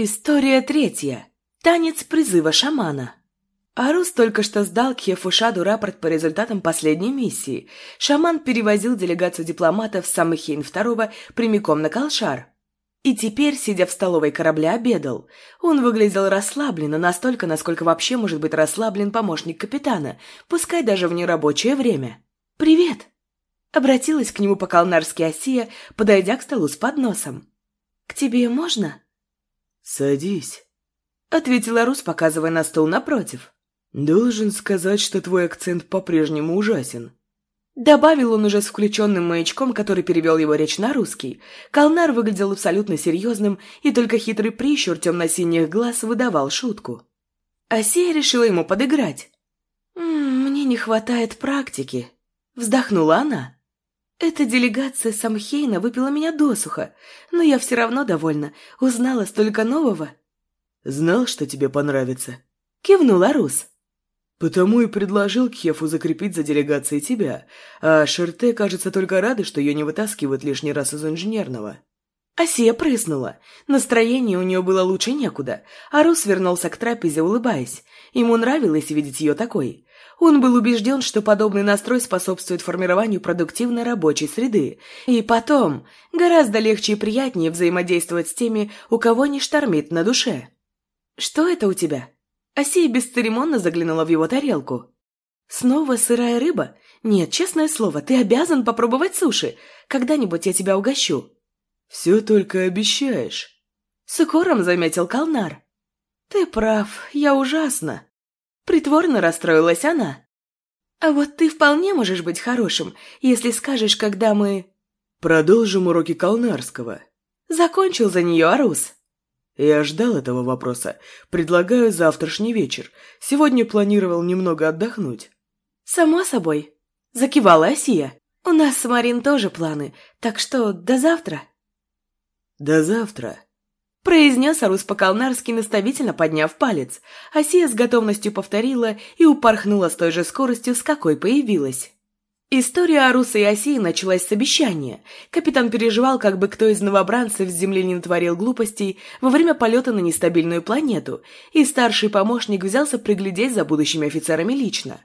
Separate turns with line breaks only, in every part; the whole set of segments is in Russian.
История третья. Танец призыва шамана. Арус только что сдал Кхефушаду рапорт по результатам последней миссии. Шаман перевозил делегацию дипломатов с Самыхейн II прямиком на Калшар. И теперь, сидя в столовой корабля, обедал. Он выглядел расслабленно, настолько, насколько вообще может быть расслаблен помощник капитана, пускай даже в нерабочее время. «Привет!» Обратилась к нему по-калнарски Осия, подойдя к столу с подносом. «К тебе можно?»
«Садись», —
ответила Рус, показывая на стол напротив.
«Должен сказать, что твой акцент по-прежнему ужасен».
Добавил он уже с включенным маячком, который перевел его речь на русский. Калнар выглядел абсолютно серьезным, и только хитрый прищур темно-синих глаз выдавал шутку. Асия решила ему подыграть. «Мне не хватает практики», — вздохнула она. Эта делегация Самхейна выпила меня досуха, но я все равно довольна, узнала столько нового.
«Знал, что тебе понравится?»
— кивнула Рус.
«Потому и предложил Кхефу закрепить за делегацией тебя, а Шерте, кажется, только рада, что ее не вытаскивают лишний раз из инженерного».
Асия прыснула. Настроение у нее было лучше некуда, а Рус вернулся к трапезе, улыбаясь. Ему нравилось видеть ее такой. Он был убежден, что подобный настрой способствует формированию продуктивной рабочей среды. И потом, гораздо легче и приятнее взаимодействовать с теми, у кого не штормит на душе. «Что это у тебя?» Асия бесцеремонно заглянула в его тарелку. «Снова сырая рыба? Нет, честное слово, ты обязан попробовать суши. Когда-нибудь я тебя угощу».
«Все только обещаешь», —
с укором заметил Калнар. «Ты прав, я ужасно», Притворно расстроилась она. «А вот ты вполне можешь быть хорошим, если скажешь, когда мы...»
«Продолжим уроки Калнарского».
Закончил за нее Арус.
Я ждал этого вопроса. Предлагаю завтрашний вечер. Сегодня планировал немного отдохнуть.
«Само собой», — закивала Асия. «У нас с Марин тоже планы, так что до завтра».
«До завтра»,
произнес Арус по-калнарски, наставительно подняв палец. Асия с готовностью повторила и упорхнула с той же скоростью, с какой появилась. История Аруса и Осии началась с обещания. Капитан переживал, как бы кто из новобранцев с Земли не натворил глупостей во время полета на нестабильную планету, и старший помощник взялся приглядеть за будущими офицерами лично.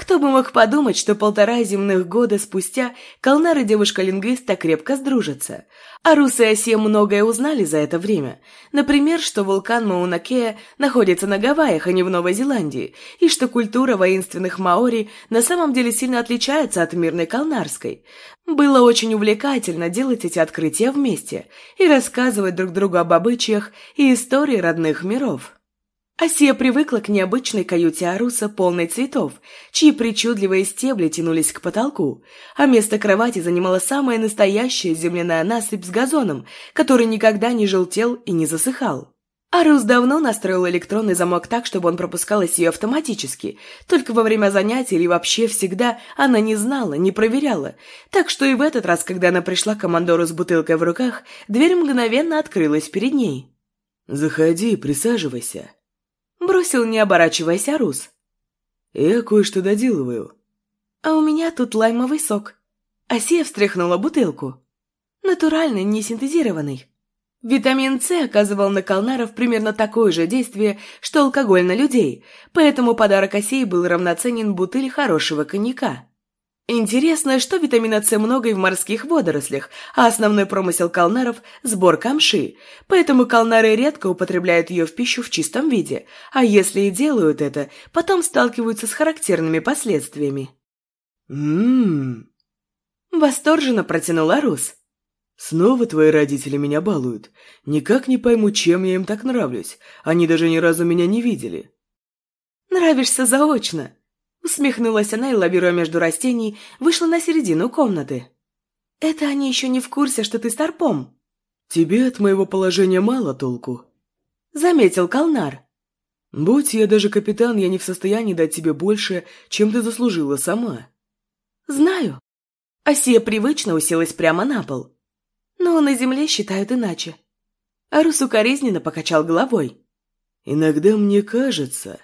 Кто бы мог подумать, что полтора земных года спустя Калнар и девушка-лингвист так крепко сдружатся. А Рус и Осия многое узнали за это время. Например, что вулкан Маунакея находится на Гавайях, а не в Новой Зеландии, и что культура воинственных маори на самом деле сильно отличается от мирной калнарской. Было очень увлекательно делать эти открытия вместе и рассказывать друг другу об обычаях и истории родных миров. Асия привыкла к необычной каюте Аруса, полной цветов, чьи причудливые стебли тянулись к потолку, а место кровати занимала самая настоящая земляная насыпь с газоном, который никогда не желтел и не засыхал. Арус давно настроил электронный замок так, чтобы он пропускал ее автоматически, только во время занятий или вообще всегда она не знала, не проверяла, так что и в этот раз, когда она пришла к командору с бутылкой в руках, дверь мгновенно открылась перед ней.
«Заходи, присаживайся»,
Бросил, не оборачиваясь, Арус.
«Я кое-что доделываю».
«А у меня тут лаймовый сок». Асия встряхнула бутылку. Натуральный, не синтезированный. Витамин С оказывал на Калнаров примерно такое же действие, что алкоголь на людей, поэтому подарок Осей был равноценен бутыли хорошего коньяка. Интересно, что витамина С много и в морских водорослях, а основной промысел калнаров – сбор камши, поэтому калнары редко употребляют ее в пищу в чистом виде, а если и делают это, потом сталкиваются с характерными последствиями.
«М-м-м!»
Восторженно протянула Рус.
«Снова твои родители меня балуют. Никак не пойму, чем я им так нравлюсь. Они даже ни разу меня не видели».
«Нравишься заочно», Усмехнулась она и, лавируя между растений, вышла на середину комнаты. «Это они еще не в курсе, что ты старпом».
«Тебе от моего положения мало толку», —
заметил Калнар.
«Будь я даже капитан, я не в состоянии дать тебе больше, чем ты заслужила сама».
«Знаю». Асия привычно уселась прямо на пол. «Но на земле считают иначе». Арус укоризненно покачал головой.
«Иногда мне кажется...»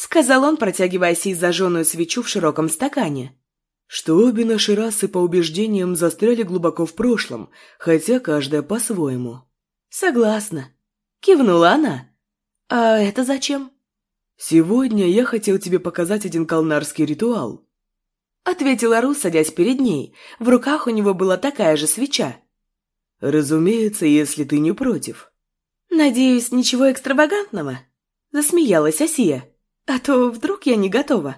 сказал он, протягивая сей зажженную свечу в широком стакане.
Что обе наши расы по убеждениям застряли глубоко в прошлом, хотя каждая по-своему.
Согласна. Кивнула она. «А это зачем?»
«Сегодня я хотел тебе показать один калнарский ритуал», —
ответила Ру, садясь перед ней. В руках у него была такая же свеча.
«Разумеется, если ты не против».
«Надеюсь, ничего экстравагантного?» — засмеялась Осия. «А то вдруг я не готова».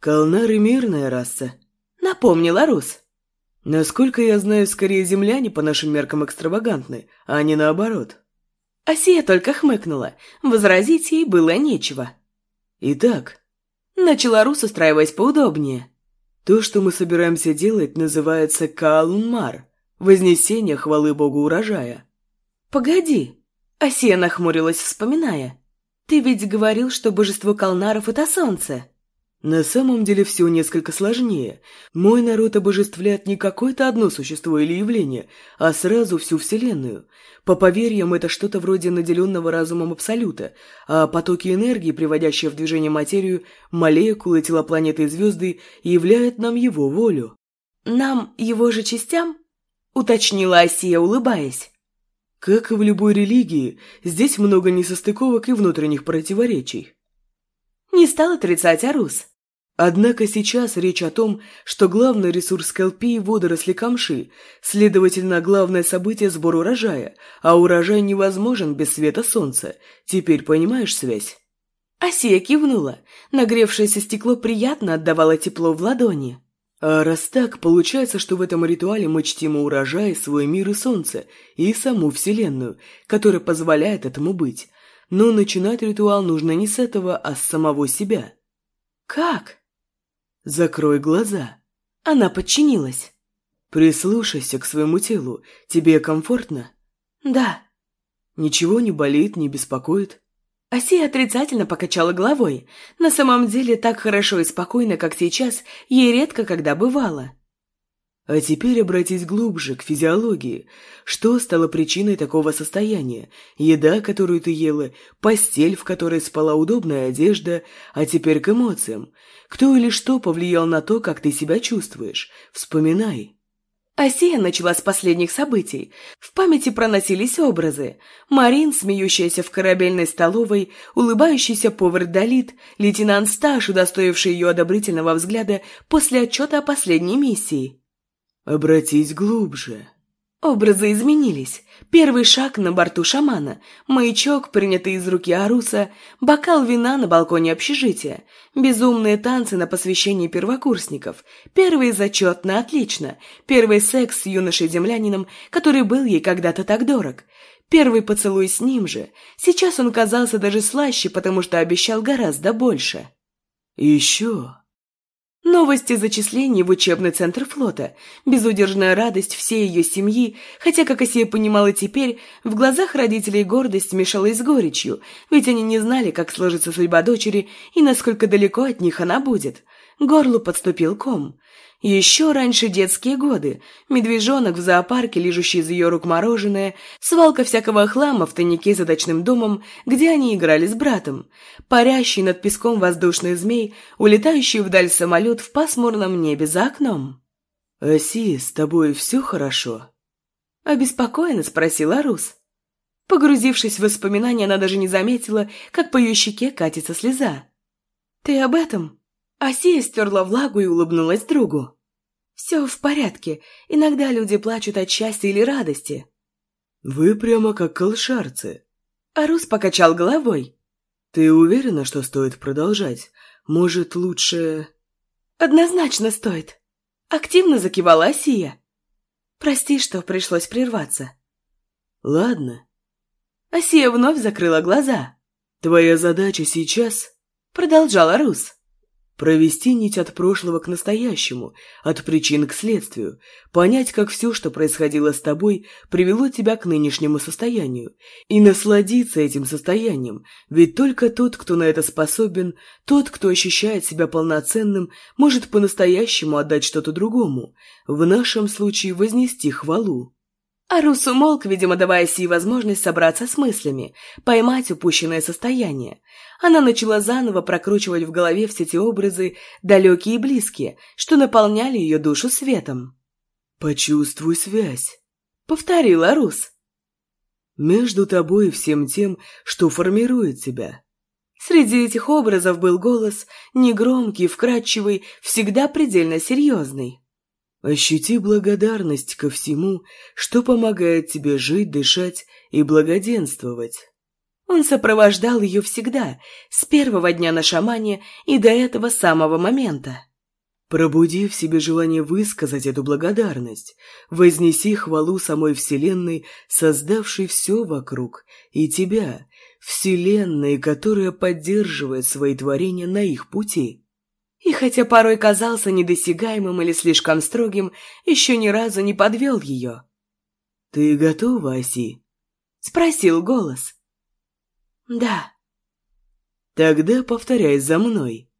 «Калнары — мирная раса», —
напомнила Рус.
«Насколько я знаю, скорее земляне по нашим меркам экстравагантны, а не наоборот».
Асия только хмыкнула. Возразить ей было нечего.
«Итак», —
начала Рус, устраиваясь поудобнее.
«То, что мы собираемся делать, называется Каалунмар — вознесение хвалы богу урожая».
«Погоди», — Асия нахмурилась, вспоминая. «Ты ведь говорил, что божество Калнаров — это солнце».
На самом деле все несколько сложнее. Мой народ обожествляет не какое-то одно существо или явление, а сразу всю Вселенную. По поверьям, это что-то вроде наделенного разумом Абсолюта, а потоки энергии, приводящие в движение материю, молекулы, тела планеты и звезды, являют нам его волю.
«Нам, его же частям?» — уточнила Осия, улыбаясь.
Как и в любой религии, здесь много несостыковок и внутренних противоречий.
Не стал отрицать Арус.
Однако сейчас речь о том, что главный ресурс Скалпии – водоросли камши, следовательно, главное событие – сбор урожая, а урожай невозможен без света солнца. Теперь понимаешь связь?
Асия кивнула. Нагревшееся стекло приятно отдавало тепло в ладони.
А раз так, получается, что в этом ритуале мы чтим урожай, свой мир и солнце, и саму Вселенную, которая позволяет этому быть. Но начинать ритуал нужно не с этого, а с самого себя.
«Как?»
Закрой глаза.
Она подчинилась.
Прислушайся к своему телу. Тебе комфортно?
Да.
Ничего не болит, не беспокоит?
Асия отрицательно покачала головой. На самом деле, так хорошо и спокойно, как сейчас, ей редко когда бывало.
А теперь обратись глубже, к физиологии. Что стало причиной такого состояния? Еда, которую ты ела, постель, в которой спала удобная одежда, а теперь к эмоциям. Кто или что повлиял на то, как ты себя чувствуешь? Вспоминай.
Асия начала с последних событий. В памяти проносились образы. Марин, смеющаяся в корабельной столовой, улыбающийся повар Далит, лейтенант Сташ, удостоивший ее одобрительного взгляда после отчета о последней миссии.
«Обратись глубже».
Образы изменились. Первый шаг на борту шамана, маячок, принятый из руки Аруса, бокал вина на балконе общежития, безумные танцы на посвящении первокурсников, первый зачет на отлично, первый секс с юношей-землянином, который был ей когда-то так дорог, первый поцелуй с ним же. Сейчас он казался даже слаще, потому что обещал гораздо больше.
«Еще...»
Новости зачислений в учебный центр флота, безудержная радость всей ее семьи, хотя, как Осия понимала теперь, в глазах родителей гордость смешалась с горечью, ведь они не знали, как сложится судьба дочери и насколько далеко от них она будет. Горлу подступил ком. Еще раньше детские годы. Медвежонок в зоопарке, лежащий из ее рук мороженое, свалка всякого хлама в тайнике за дачным домом, где они играли с братом, парящий над песком воздушный змей, улетающий вдаль самолет в пасмурном небе за окном.
«Оси, с тобой все хорошо?»
Обеспокоенно спросила Рус. Погрузившись в воспоминания, она даже не заметила, как по ее щеке катится слеза. «Ты об этом?» Асия стерла влагу и улыбнулась другу. «Все в порядке. Иногда люди плачут от счастья или радости».
«Вы прямо как колшарцы».
Арус покачал головой.
«Ты уверена, что стоит продолжать? Может, лучше...»
«Однозначно стоит». Активно закивала Асия. «Прости, что пришлось прерваться».
«Ладно».
Асия вновь закрыла глаза.
«Твоя задача сейчас...»
Продолжала Рус
Провести нить от прошлого к настоящему, от причин к следствию, понять, как все, что происходило с тобой, привело тебя к нынешнему состоянию, и насладиться этим состоянием, ведь только тот, кто на это способен, тот, кто ощущает себя полноценным, может по-настоящему отдать что-то другому, в нашем случае вознести хвалу.
Арус умолк, видимо, давая Си возможность собраться с мыслями, поймать упущенное состояние. Она начала заново прокручивать в голове все те образы, далекие и близкие, что наполняли ее душу светом.
«Почувствуй связь», —
повторила Рус.
Между тобой и всем тем, что формирует тебя.
Среди этих образов был голос, негромкий, вкрадчивый, всегда предельно серьезный.
Ощути благодарность ко всему, что помогает тебе жить, дышать и благоденствовать.
Он сопровождал ее всегда, с первого дня на шамане и до этого самого момента.
Пробуди в себе желание высказать эту благодарность, вознеси хвалу самой Вселенной, создавшей все вокруг, и тебя, Вселенной, которая поддерживает свои творения на их пути.
И хотя порой казался недосягаемым или слишком строгим, еще ни разу не подвел ее.
«Ты готова, Оси?»
— спросил голос. «Да».
«Тогда повторяй за мной»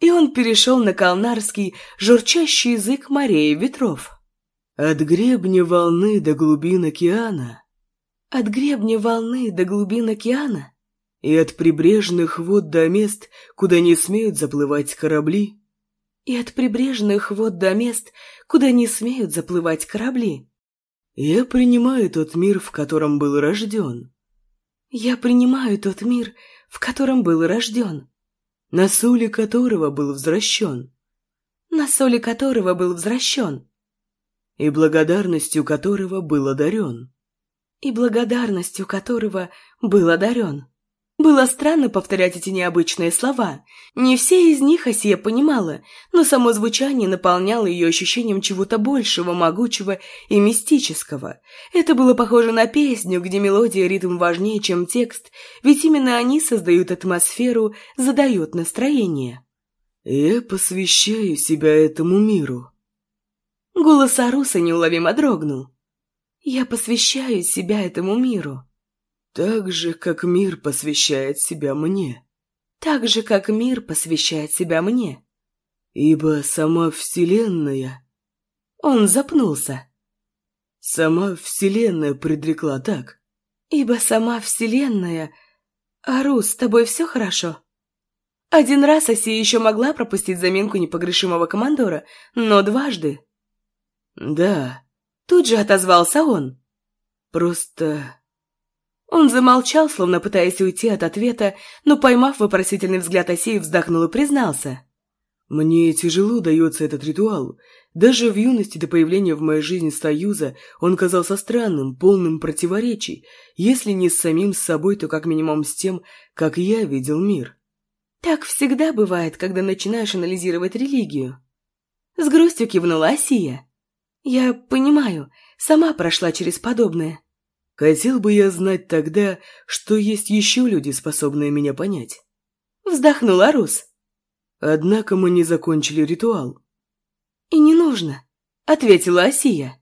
и он перешел на калнарский, журчащий язык морей и ветров.
«От гребня волны до глубин океана».
«От гребня волны до глубин океана».
«И от прибрежных вод до мест, куда не смеют заплывать корабли».
«И от прибрежных вод до мест, куда не смеют заплывать корабли».
«Я принимаю тот мир, в котором был рожден».
«Я принимаю тот мир, в котором был рожден»
на соли которого был возвращен.
На соли которого был возвращен.
И благодарностью которого был одарен.
И благодарностью которого был одарен. Было странно повторять эти необычные слова. Не все из них Асия понимала, но само звучание наполняло ее ощущением чего-то большего, могучего и мистического. Это было похоже на песню, где мелодия и ритм важнее, чем текст, ведь именно они создают атмосферу, задают настроение.
«Я посвящаю себя этому миру».
Голос Аруса неуловимо дрогнул. «Я посвящаю себя этому миру».
Так же, как мир посвящает себя мне.
Так же, как мир посвящает себя мне.
Ибо сама Вселенная...
Он запнулся.
Сама Вселенная предрекла так.
Ибо сама Вселенная... Ару, с тобой все хорошо? Один раз Оси еще могла пропустить заминку непогрешимого командора, но дважды...
Да.
Тут же отозвался он.
Просто...
Он замолчал, словно пытаясь уйти от ответа, но, поймав вопросительный взгляд Осеи, вздохнул и признался.
«Мне тяжело дается этот ритуал. Даже в юности до появления в моей жизни союза он казался странным, полным противоречий, если не с самим собой, то как минимум с тем, как я видел мир».
«Так всегда бывает, когда начинаешь анализировать религию». С грустью кивнула Осия. «Я понимаю, сама прошла через подобное».
Хотел бы я знать тогда, что есть еще люди, способные меня понять.
Вздохнул Арус.
Однако мы не закончили ритуал.
И не нужно, ответила Асия.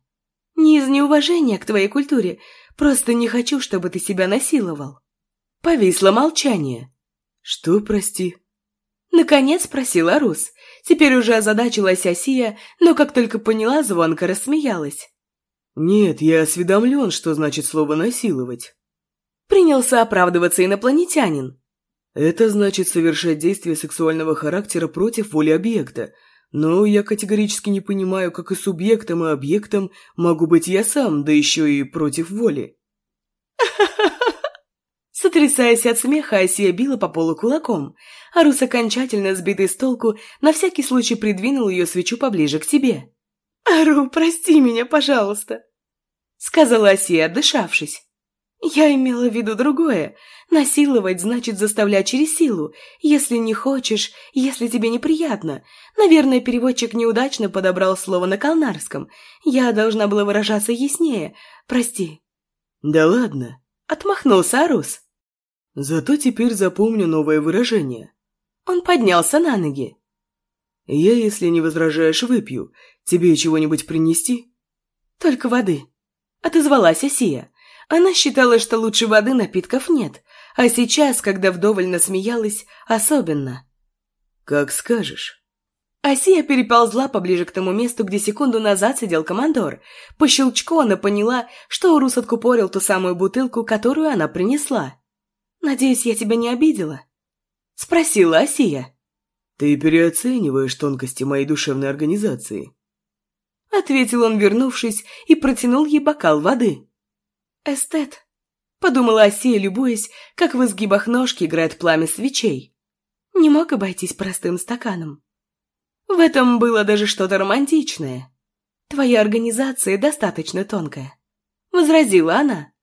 Не из неуважения к твоей культуре, просто не хочу, чтобы ты себя насиловал. Повисло молчание.
Что, прости?
Наконец спросил Арус. Теперь уже озадачилась Асия, но как только поняла, звонко рассмеялась.
«Нет, я осведомлен, что значит слово «насиловать».
Принялся оправдываться инопланетянин.
Это значит совершать действия сексуального характера против воли объекта. Но я категорически не понимаю, как и субъектом, и объектом могу быть я сам, да еще и против воли.
Сотрясаясь от смеха, Асия била по полу кулаком. Арус, окончательно сбитый с толку, на всякий случай придвинул ее свечу поближе к тебе. «Ару, прости меня, пожалуйста», — сказала Асия, отдышавшись. «Я имела в виду другое. Насиловать значит заставлять через силу. Если не хочешь, если тебе неприятно. Наверное, переводчик неудачно подобрал слово на калнарском. Я должна была выражаться яснее. Прости».
«Да ладно», —
отмахнулся Арус.
«Зато теперь запомню новое выражение».
Он поднялся на ноги.
«Я, если не возражаешь, выпью. Тебе чего-нибудь принести?»
«Только воды», — отозвалась Асия. Она считала, что лучше воды напитков нет, а сейчас, когда вдоволь насмеялась, особенно.
«Как скажешь».
Асия переползла поближе к тому месту, где секунду назад сидел командор. По щелчку она поняла, что Урус откупорил ту самую бутылку, которую она принесла. «Надеюсь, я тебя не обидела?» — спросила Асия.
«Ты переоцениваешь тонкости моей душевной организации», —
ответил он, вернувшись, и протянул ей бокал воды. «Эстет», Подумала Осия, любуясь, как в изгибах ножки играет пламя свечей. Не мог обойтись простым стаканом. В этом было даже что-то романтичное. Твоя организация достаточно тонкая. Возразила она.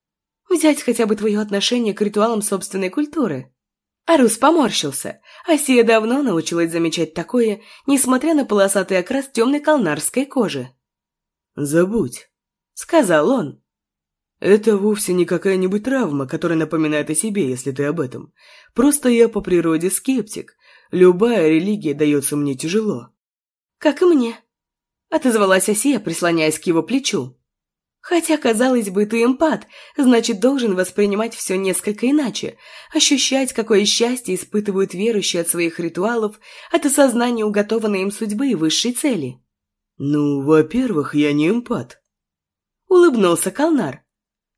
Взять хотя бы твое отношение к ритуалам собственной культуры. Арус поморщился. Асия давно научилась замечать такое, несмотря на полосатый окрас темной калнарской кожи.
«Забудь», — сказал он. «Это вовсе не какая-нибудь травма, которая напоминает о себе, если ты об этом. Просто я по природе скептик. Любая религия дается мне тяжело».
«Как и мне», — отозвалась Асия, прислоняясь к его плечу. Хотя, казалось бы, ты эмпат, значит, должен воспринимать все несколько иначе, ощущать, какое счастье испытывают верующие от своих ритуалов, от осознания уготованной им судьбы и высшей цели.
«Ну, во-первых, я не эмпат», —
улыбнулся Калнар.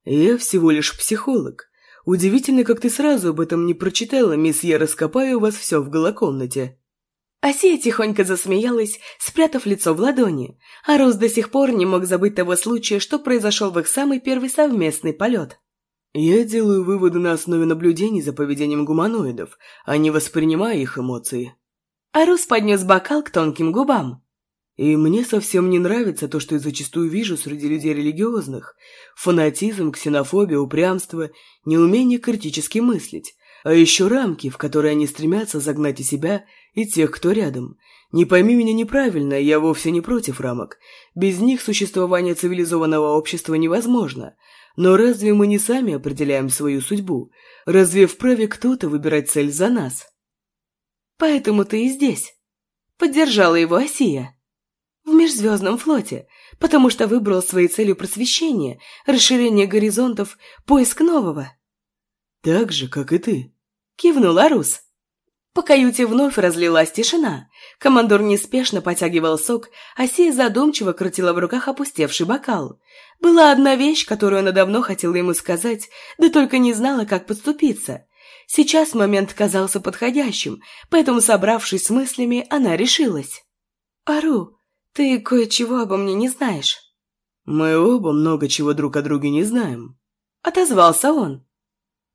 «Я всего лишь психолог. Удивительно, как ты сразу об этом не прочитала, мисс Я раскопаю у вас все в голокомнате».
Асия тихонько засмеялась, спрятав лицо в ладони, а Рус до сих пор не мог забыть того случая, что произошел в их самый первый совместный полет.
«Я делаю выводы на основе наблюдений за поведением гуманоидов, а не воспринимая их эмоции».
А Рус поднес бокал к тонким губам.
«И мне совсем не нравится то, что я зачастую вижу среди людей религиозных. Фанатизм, ксенофобия, упрямство, неумение критически мыслить, а еще рамки, в которые они стремятся загнать и себя, и тех, кто рядом. Не пойми меня неправильно, я вовсе не против рамок. Без них существование цивилизованного общества невозможно. Но разве мы не сами определяем свою судьбу? Разве вправе кто-то выбирать цель за нас?
Поэтому ты и здесь. Поддержала его Осия. В межзвездном флоте, потому что выбрал своей целью просвещение, расширение горизонтов, поиск нового.
Так же, как и ты.
Кивнул Арус. По каюте вновь разлилась тишина. Командор неспешно потягивал сок, а Сия задумчиво крутила в руках опустевший бокал. Была одна вещь, которую она давно хотела ему сказать, да только не знала, как подступиться. Сейчас момент казался подходящим, поэтому, собравшись с мыслями, она решилась. «Ару, ты кое-чего обо мне не знаешь».
«Мы оба много чего друг о друге не знаем», —
отозвался он.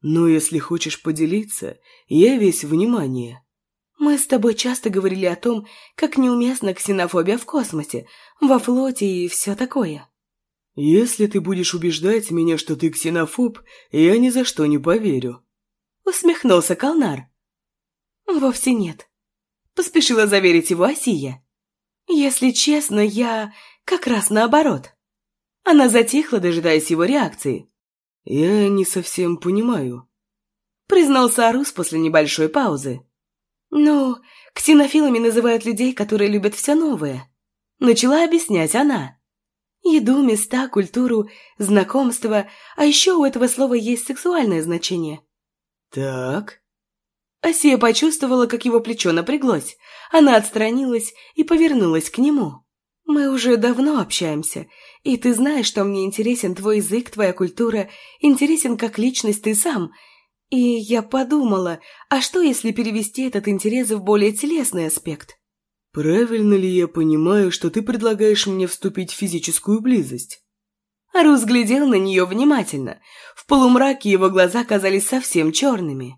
«Но если хочешь поделиться, я весь внимание».
«Мы с тобой часто говорили о том, как неуместна ксенофобия в космосе, во флоте и все такое».
«Если ты будешь убеждать меня, что ты ксенофоб, я ни за что не поверю».
Усмехнулся Калнар. «Вовсе нет», — поспешила заверить его Осия. «Если честно, я как раз наоборот». Она затихла, дожидаясь его реакции.
«Я не совсем понимаю», —
признался Арус после небольшой паузы. «Ну, ксенофилами называют людей, которые любят все новое», — начала объяснять она. «Еду, места, культуру, знакомства, а еще у этого слова есть сексуальное значение».
«Так...»
Асия почувствовала, как его плечо напряглось. Она отстранилась и повернулась к нему. «Мы уже давно общаемся, и ты знаешь, что мне интересен твой язык, твоя культура, интересен как личность ты сам. И я подумала, а что если перевести этот интерес в более телесный аспект?
Правильно ли я понимаю, что ты предлагаешь мне вступить в физическую близость?
Рус глядел на нее внимательно. В полумраке его глаза казались совсем черными.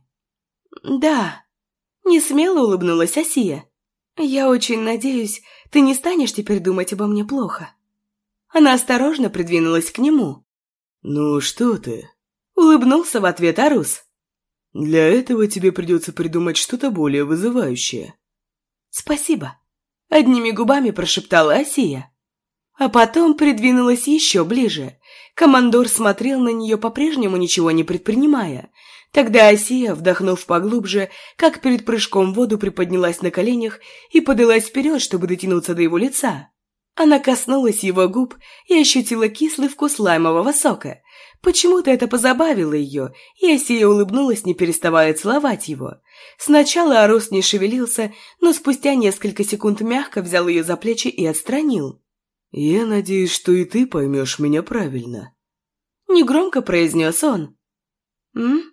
«Да», — не смело улыбнулась Асия. «Я очень надеюсь, ты не станешь теперь думать обо мне плохо». Она осторожно придвинулась к нему.
«Ну что ты?»
Улыбнулся в ответ Арус.
«Для этого тебе придется придумать что-то более вызывающее».
«Спасибо», — одними губами прошептала Асия. А потом придвинулась еще ближе. Командор смотрел на нее по-прежнему, ничего не предпринимая. Тогда Асия, вдохнув поглубже, как перед прыжком в воду приподнялась на коленях и подалась вперед, чтобы дотянуться до его лица. Она коснулась его губ и ощутила кислый вкус лаймового сока. Почему-то это позабавило ее, и Асия улыбнулась, не переставая целовать его. Сначала Арус не шевелился, но спустя несколько секунд мягко взял ее за плечи и отстранил.
«Я надеюсь, что и ты поймешь меня правильно», —
негромко произнес он. «М?»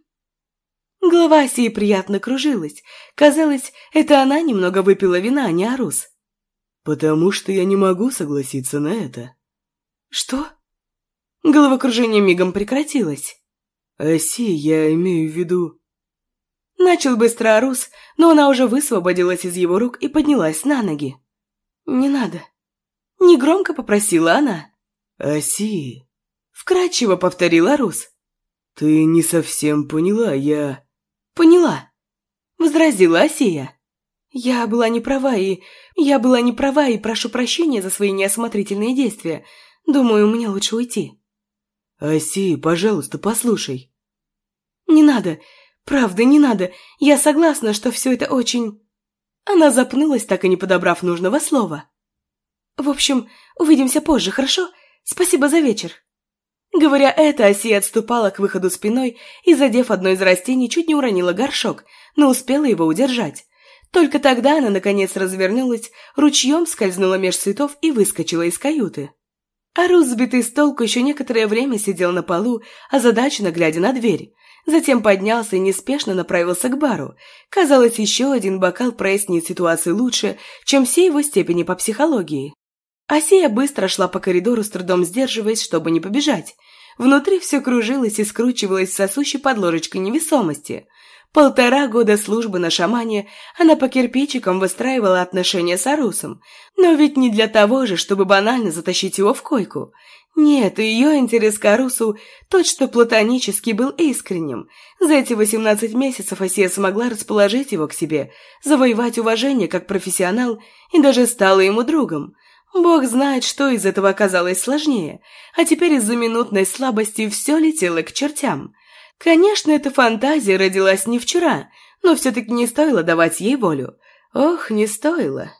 Голова Асии приятно кружилась. Казалось, это она немного выпила вина, а не Арус.
«Потому что я не могу согласиться на это».
«Что?» Головокружение мигом прекратилось.
«Оси, я имею в виду...»
Начал быстро Арус, но она уже высвободилась из его рук и поднялась на ноги. «Не надо». Негромко попросила она.
«Оси...»
Вкратчиво повторил Арус.
«Ты не совсем поняла, я...»
«Поняла», — возразила Осия. «Я была не права и... Я была не права и прошу прощения за свои неосмотрительные действия. Думаю, мне лучше уйти».
«Оси, пожалуйста, послушай».
«Не надо. Правда, не надо. Я согласна, что все это очень...» Она запнулась, так и не подобрав нужного слова. «В общем, увидимся позже, хорошо? Спасибо за вечер». Говоря это, Осия отступала к выходу спиной и, задев одно из растений, чуть не уронила горшок, но успела его удержать. Только тогда она, наконец, развернулась, ручьем скользнула меж цветов и выскочила из каюты. Арус, сбитый с толку, еще некоторое время сидел на полу, озадаченно глядя на дверь. Затем поднялся и неспешно направился к бару. Казалось, еще один бокал прояснит ситуацию лучше, чем все его степени по психологии. Асия быстро шла по коридору, с трудом сдерживаясь, чтобы не побежать. Внутри все кружилось и скручивалось в сосущей под ложечкой невесомости. Полтора года службы на шамане она по кирпичикам выстраивала отношения с Арусом, но ведь не для того же, чтобы банально затащить его в койку. Нет, ее интерес к Арусу, тот, что платонический, был искренним. За эти 18 месяцев Асия смогла расположить его к себе, завоевать уважение как профессионал и даже стала ему другом – Бог знает, что из этого оказалось сложнее, а теперь из-за минутной слабости все летело к чертям. Конечно, эта фантазия родилась не вчера, но все-таки не стоило давать ей волю. Ох, не стоило.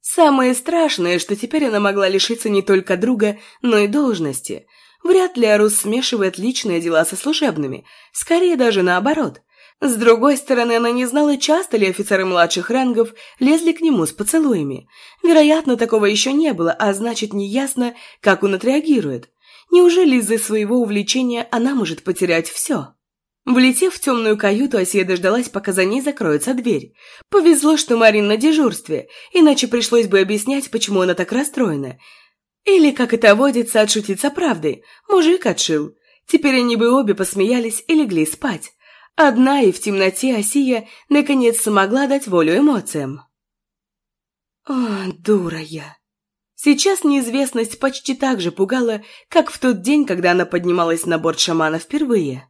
Самое страшное, что теперь она могла лишиться не только друга, но и должности. Вряд ли Арус смешивает личные дела со служебными, скорее даже наоборот – с другой стороны, она не знала, часто ли офицеры младших рангов лезли к нему с поцелуями. Вероятно, такого еще не было, а значит, неясно, как он отреагирует. Неужели из-за своего увлечения она может потерять все? Влетев в темную каюту, Асия дождалась, пока за ней закроется дверь. Повезло, что Марин на дежурстве, иначе пришлось бы объяснять, почему она так расстроена. Или, как это водится, отшутиться правдой. Мужик отшил. Теперь они бы обе посмеялись и легли спать. Одна и в темноте Осия наконец смогла дать волю эмоциям. О, дура я. Сейчас неизвестность почти так же пугала, как в тот день, когда она поднималась на борт шамана впервые.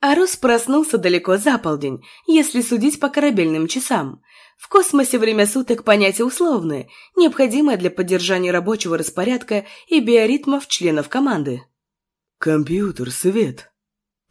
Арус проснулся далеко за полдень, если судить по корабельным часам. В космосе время суток понятие условное, необходимое для поддержания рабочего распорядка и биоритмов членов команды.
«Компьютер, свет!»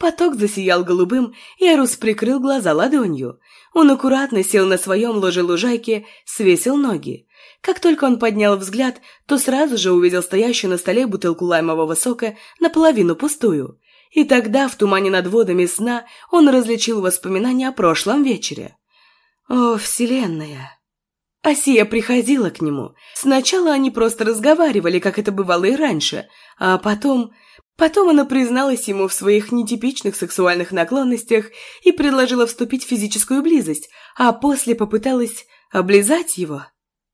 Поток засиял голубым, и Арус прикрыл глаза ладонью. Он аккуратно сел на своем ложе лужайки, свесил ноги. Как только он поднял взгляд, то сразу же увидел стоящую на столе бутылку лаймового сока, наполовину пустую. И тогда, в тумане над водами сна, он различил воспоминания о прошлом вечере. О, Вселенная! Асия приходила к нему. Сначала они просто разговаривали, как это бывало и раньше, а потом... Потом она призналась ему в своих нетипичных сексуальных наклонностях и предложила вступить в физическую близость, а после попыталась облизать его.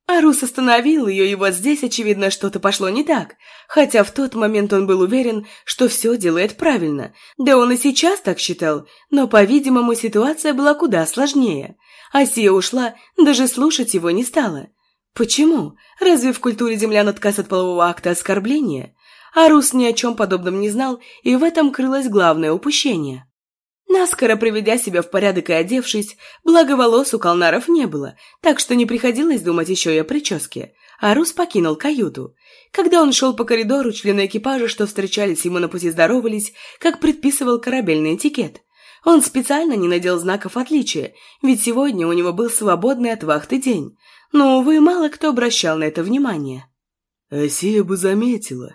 Арус остановил ее, и вот здесь, очевидно, что-то пошло не так, хотя в тот момент он был уверен, что все делает правильно. Да он и сейчас так считал, но, по-видимому, ситуация была куда сложнее. Асия ушла, даже слушать его не стала. Почему? Разве в культуре землян отказ от полового акта оскорбление? А Рус ни о чем подобном не знал, и в этом крылось главное упущение. Наскоро приведя себя в порядок и одевшись, благо волос у Калнаров не было, так что не приходилось думать еще и о прическе. А Рус покинул каюту. Когда он шел по коридору, члены экипажа, что встречались ему на пути, здоровались, как предписывал корабельный этикет. Он специально не надел знаков отличия, ведь сегодня у него был свободный от вахты день. Но, увы, мало кто обращал на это внимание.
«Асия бы заметила»,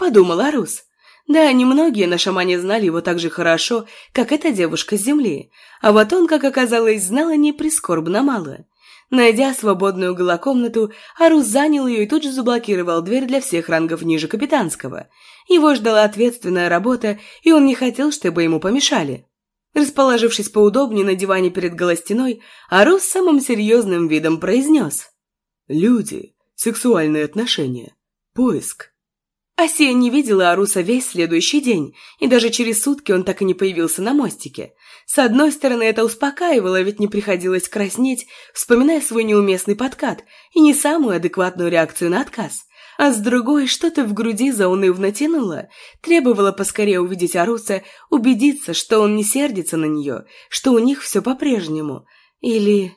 подумал Арус. Да, немногие на шамане знали его так же хорошо, как эта девушка с земли, а вот он, как оказалось, знал о ней прискорбно мало. Найдя свободную уголокомнату, Арус занял ее и тут же заблокировал дверь для всех рангов ниже капитанского. Его ждала ответственная работа, и он не хотел, чтобы ему помешали. Расположившись поудобнее на диване перед голостиной, Арус самым серьезным видом произнес.
«Люди, сексуальные отношения, поиск,
Асия не видела Аруса весь следующий день, и даже через сутки он так и не появился на мостике. С одной стороны, это успокаивало, ведь не приходилось краснеть, вспоминая свой неуместный подкат и не самую адекватную реакцию на отказ. А с другой, что-то в груди заунывно тянуло, требовало поскорее увидеть Аруса, убедиться, что он не сердится на нее, что у них все по-прежнему. Или...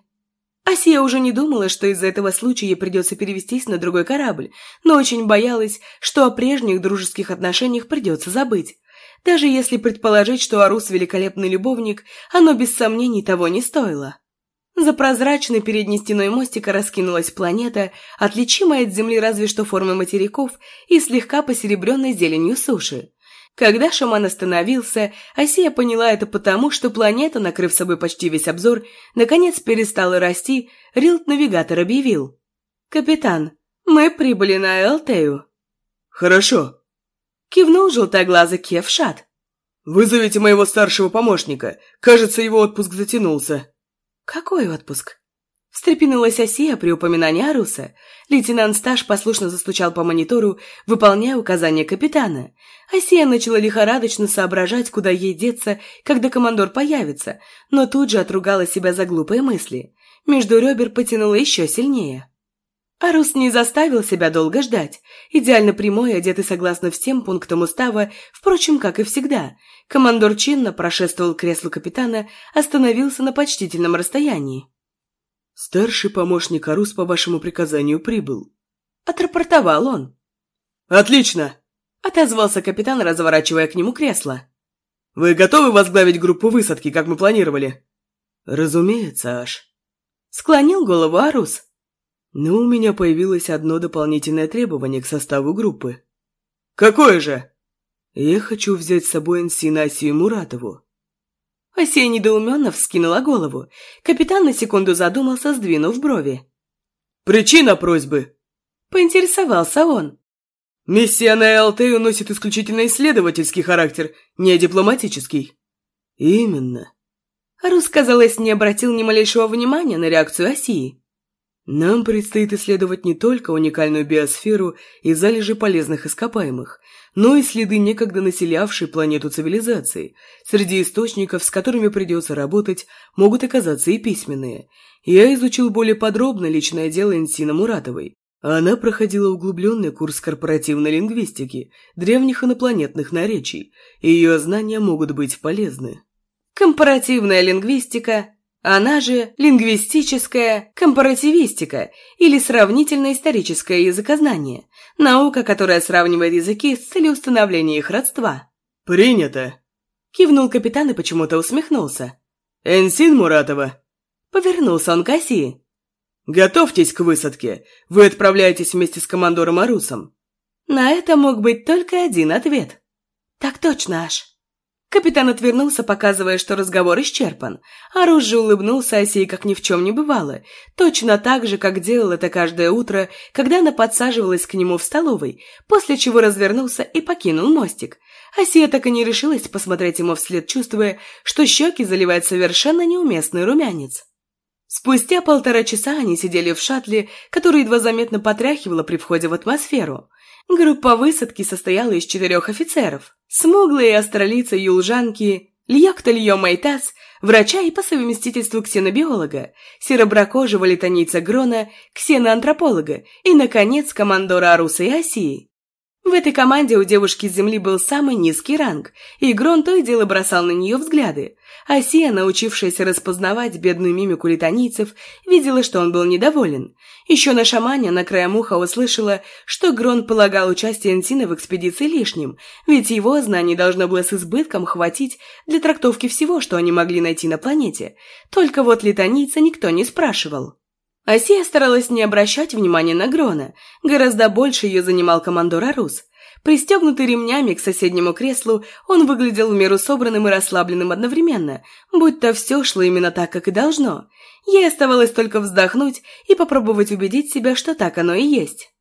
Асия уже не думала, что из-за этого случая ей придется перевестись на другой корабль, но очень боялась, что о прежних дружеских отношениях придется забыть. Даже если предположить, что Арус великолепный любовник, оно без сомнений того не стоило. За прозрачной передней стеной мостика раскинулась планета, отличимая от Земли разве что формой материков и слегка посеребренной зеленью суши. Когда шаман остановился, Асия поняла это потому, что планета, накрыв собой почти весь обзор, наконец перестала расти, рилт-навигатор объявил. «Капитан, мы прибыли на Элтею».
«Хорошо», —
кивнул желтоглазый Кевшат.
«Вызовите моего старшего помощника. Кажется, его отпуск затянулся».
«Какой отпуск?» Встрепенулась Осия при упоминании Аруса. Лейтенант Стаж послушно застучал по монитору, выполняя указания капитана. Осия начала лихорадочно соображать, куда ей деться, когда командор появится, но тут же отругала себя за глупые мысли. Между ребер потянула еще сильнее. Арус не заставил себя долго ждать. Идеально прямой, одетый согласно всем пунктам устава, впрочем, как и всегда. Командор чинно прошествовал к креслу капитана, остановился на почтительном расстоянии.
«Старший помощник Арус по вашему приказанию прибыл», —
отрапортовал он.
«Отлично!»
— отозвался капитан, разворачивая к нему кресло.
«Вы готовы возглавить группу высадки, как мы планировали?»
«Разумеется, Аш». Склонил голову Арус.
«Но у меня появилось одно дополнительное требование к составу группы».
«Какое же?»
«Я хочу взять с собой Энсина Асию Муратову».
Асия недоуменно вскинула голову. Капитан на секунду задумался, сдвинув брови.
«Причина просьбы?»
Поинтересовался он.
«Миссия на ЛТ носит исключительно исследовательский характер, не дипломатический». «Именно».
Рус, казалось, не обратил ни малейшего внимания на реакцию Осии.
Нам предстоит исследовать не только уникальную биосферу и залежи полезных ископаемых, но и следы некогда населявшей планету цивилизации. Среди источников, с которыми придется работать, могут оказаться и письменные. Я изучил более подробно личное дело Инсина Муратовой. Она проходила углубленный курс корпоративной лингвистики, древних инопланетных наречий, и ее знания могут быть полезны.
Компаративная лингвистика она же лингвистическая компаративистика или сравнительно-историческое языкознание, наука, которая сравнивает языки с целью установления их родства.
«Принято!»
Кивнул капитан и почему-то усмехнулся.
«Энсин Муратова!»
Повернулся он к оси.
«Готовьтесь к высадке. Вы отправляетесь вместе с командором Арусом».
На это мог быть только один ответ. «Так точно, Аш». Капитан отвернулся, показывая, что разговор исчерпан. Аруш же улыбнулся Осей, как ни в чем не бывало. Точно так же, как делал это каждое утро, когда она подсаживалась к нему в столовой, после чего развернулся и покинул мостик. Осия так и не решилась посмотреть ему вслед, чувствуя, что щеки заливает совершенно неуместный румянец. Спустя полтора часа они сидели в шаттле, который едва заметно потряхивало при входе в атмосферу. Группа высадки состояла из четырех офицеров. Смуглые австралийцы-юлжанки Льёкта Льё Майтас, врача и по совместительству ксенобиолога, сероброкожего литонийца Грона, ксеноантрополога и, наконец, командора Аруса и Асии. В этой команде у девушки с земли был самый низкий ранг, и Грон то и дело бросал на нее взгляды. Асия, научившаяся распознавать бедную мимику литонийцев, видела, что он был недоволен. Еще на шамане на краем уха услышала, что Грон полагал участие Энсина в экспедиции лишним, ведь его знаний должно было с избытком хватить для трактовки всего, что они могли найти на планете. Только вот литонийца никто не спрашивал. Асия старалась не обращать внимания на Грона. Гораздо больше ее занимал командор Арус. Пристегнутый ремнями к соседнему креслу, он выглядел в меру собранным и расслабленным одновременно, будто все шло именно так, как и должно. Ей оставалось только вздохнуть и попробовать убедить себя, что так оно и есть.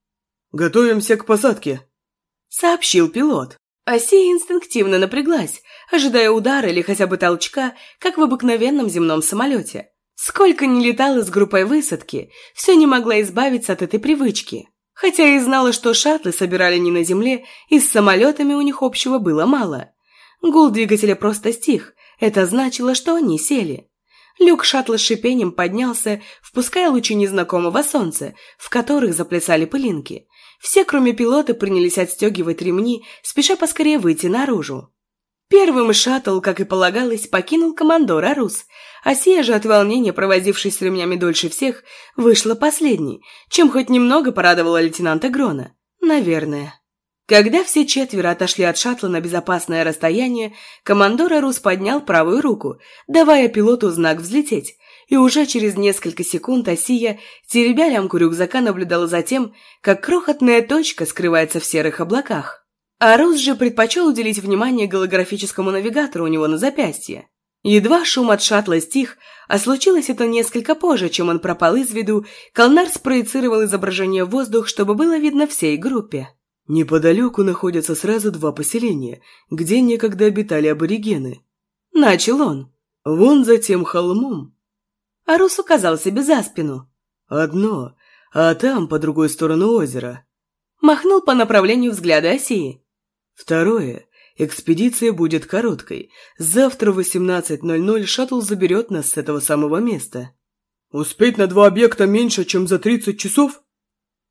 «Готовимся к посадке», —
сообщил пилот. Асия инстинктивно напряглась, ожидая удара или хотя бы толчка, как в обыкновенном земном самолете. Сколько ни летала с группой высадки, все не могла избавиться от этой привычки. Хотя и знала, что шаттлы собирали не на земле, и с самолетами у них общего было мало. Гул двигателя просто стих, это значило, что они сели. Люк шаттла с шипением поднялся, впуская лучи незнакомого солнца, в которых заплясали пылинки. Все, кроме пилота, принялись отстегивать ремни, спеша поскорее выйти наружу. Первым шаттл, как и полагалось, покинул командор Арус, а Сия же от волнения, провозившись с ремнями дольше всех, вышла последней, чем хоть немного порадовала лейтенанта Грона. Наверное. Когда все четверо отошли от шаттла на безопасное расстояние, командор Арус поднял правую руку, давая пилоту знак взлететь, и уже через несколько секунд Асия, теребя лямку рюкзака, наблюдала за тем, как крохотная точка скрывается в серых облаках. А Рус же предпочел уделить внимание голографическому навигатору у него на запястье. Едва шум от шаттла стих, а случилось это несколько позже, чем он пропал из виду, Калнар спроецировал изображение в воздух, чтобы было видно всей группе.
Неподалеку находятся сразу два поселения, где некогда обитали аборигены.
Начал он.
Вон за тем холмом.
Арус указал себе за спину.
Одно, а там, по другой сторону озера.
Махнул по направлению взгляда Осии.
Второе. Экспедиция будет короткой. Завтра в 18.00 шаттл заберет нас с этого самого места.
«Успеть на два объекта меньше, чем за 30 часов?»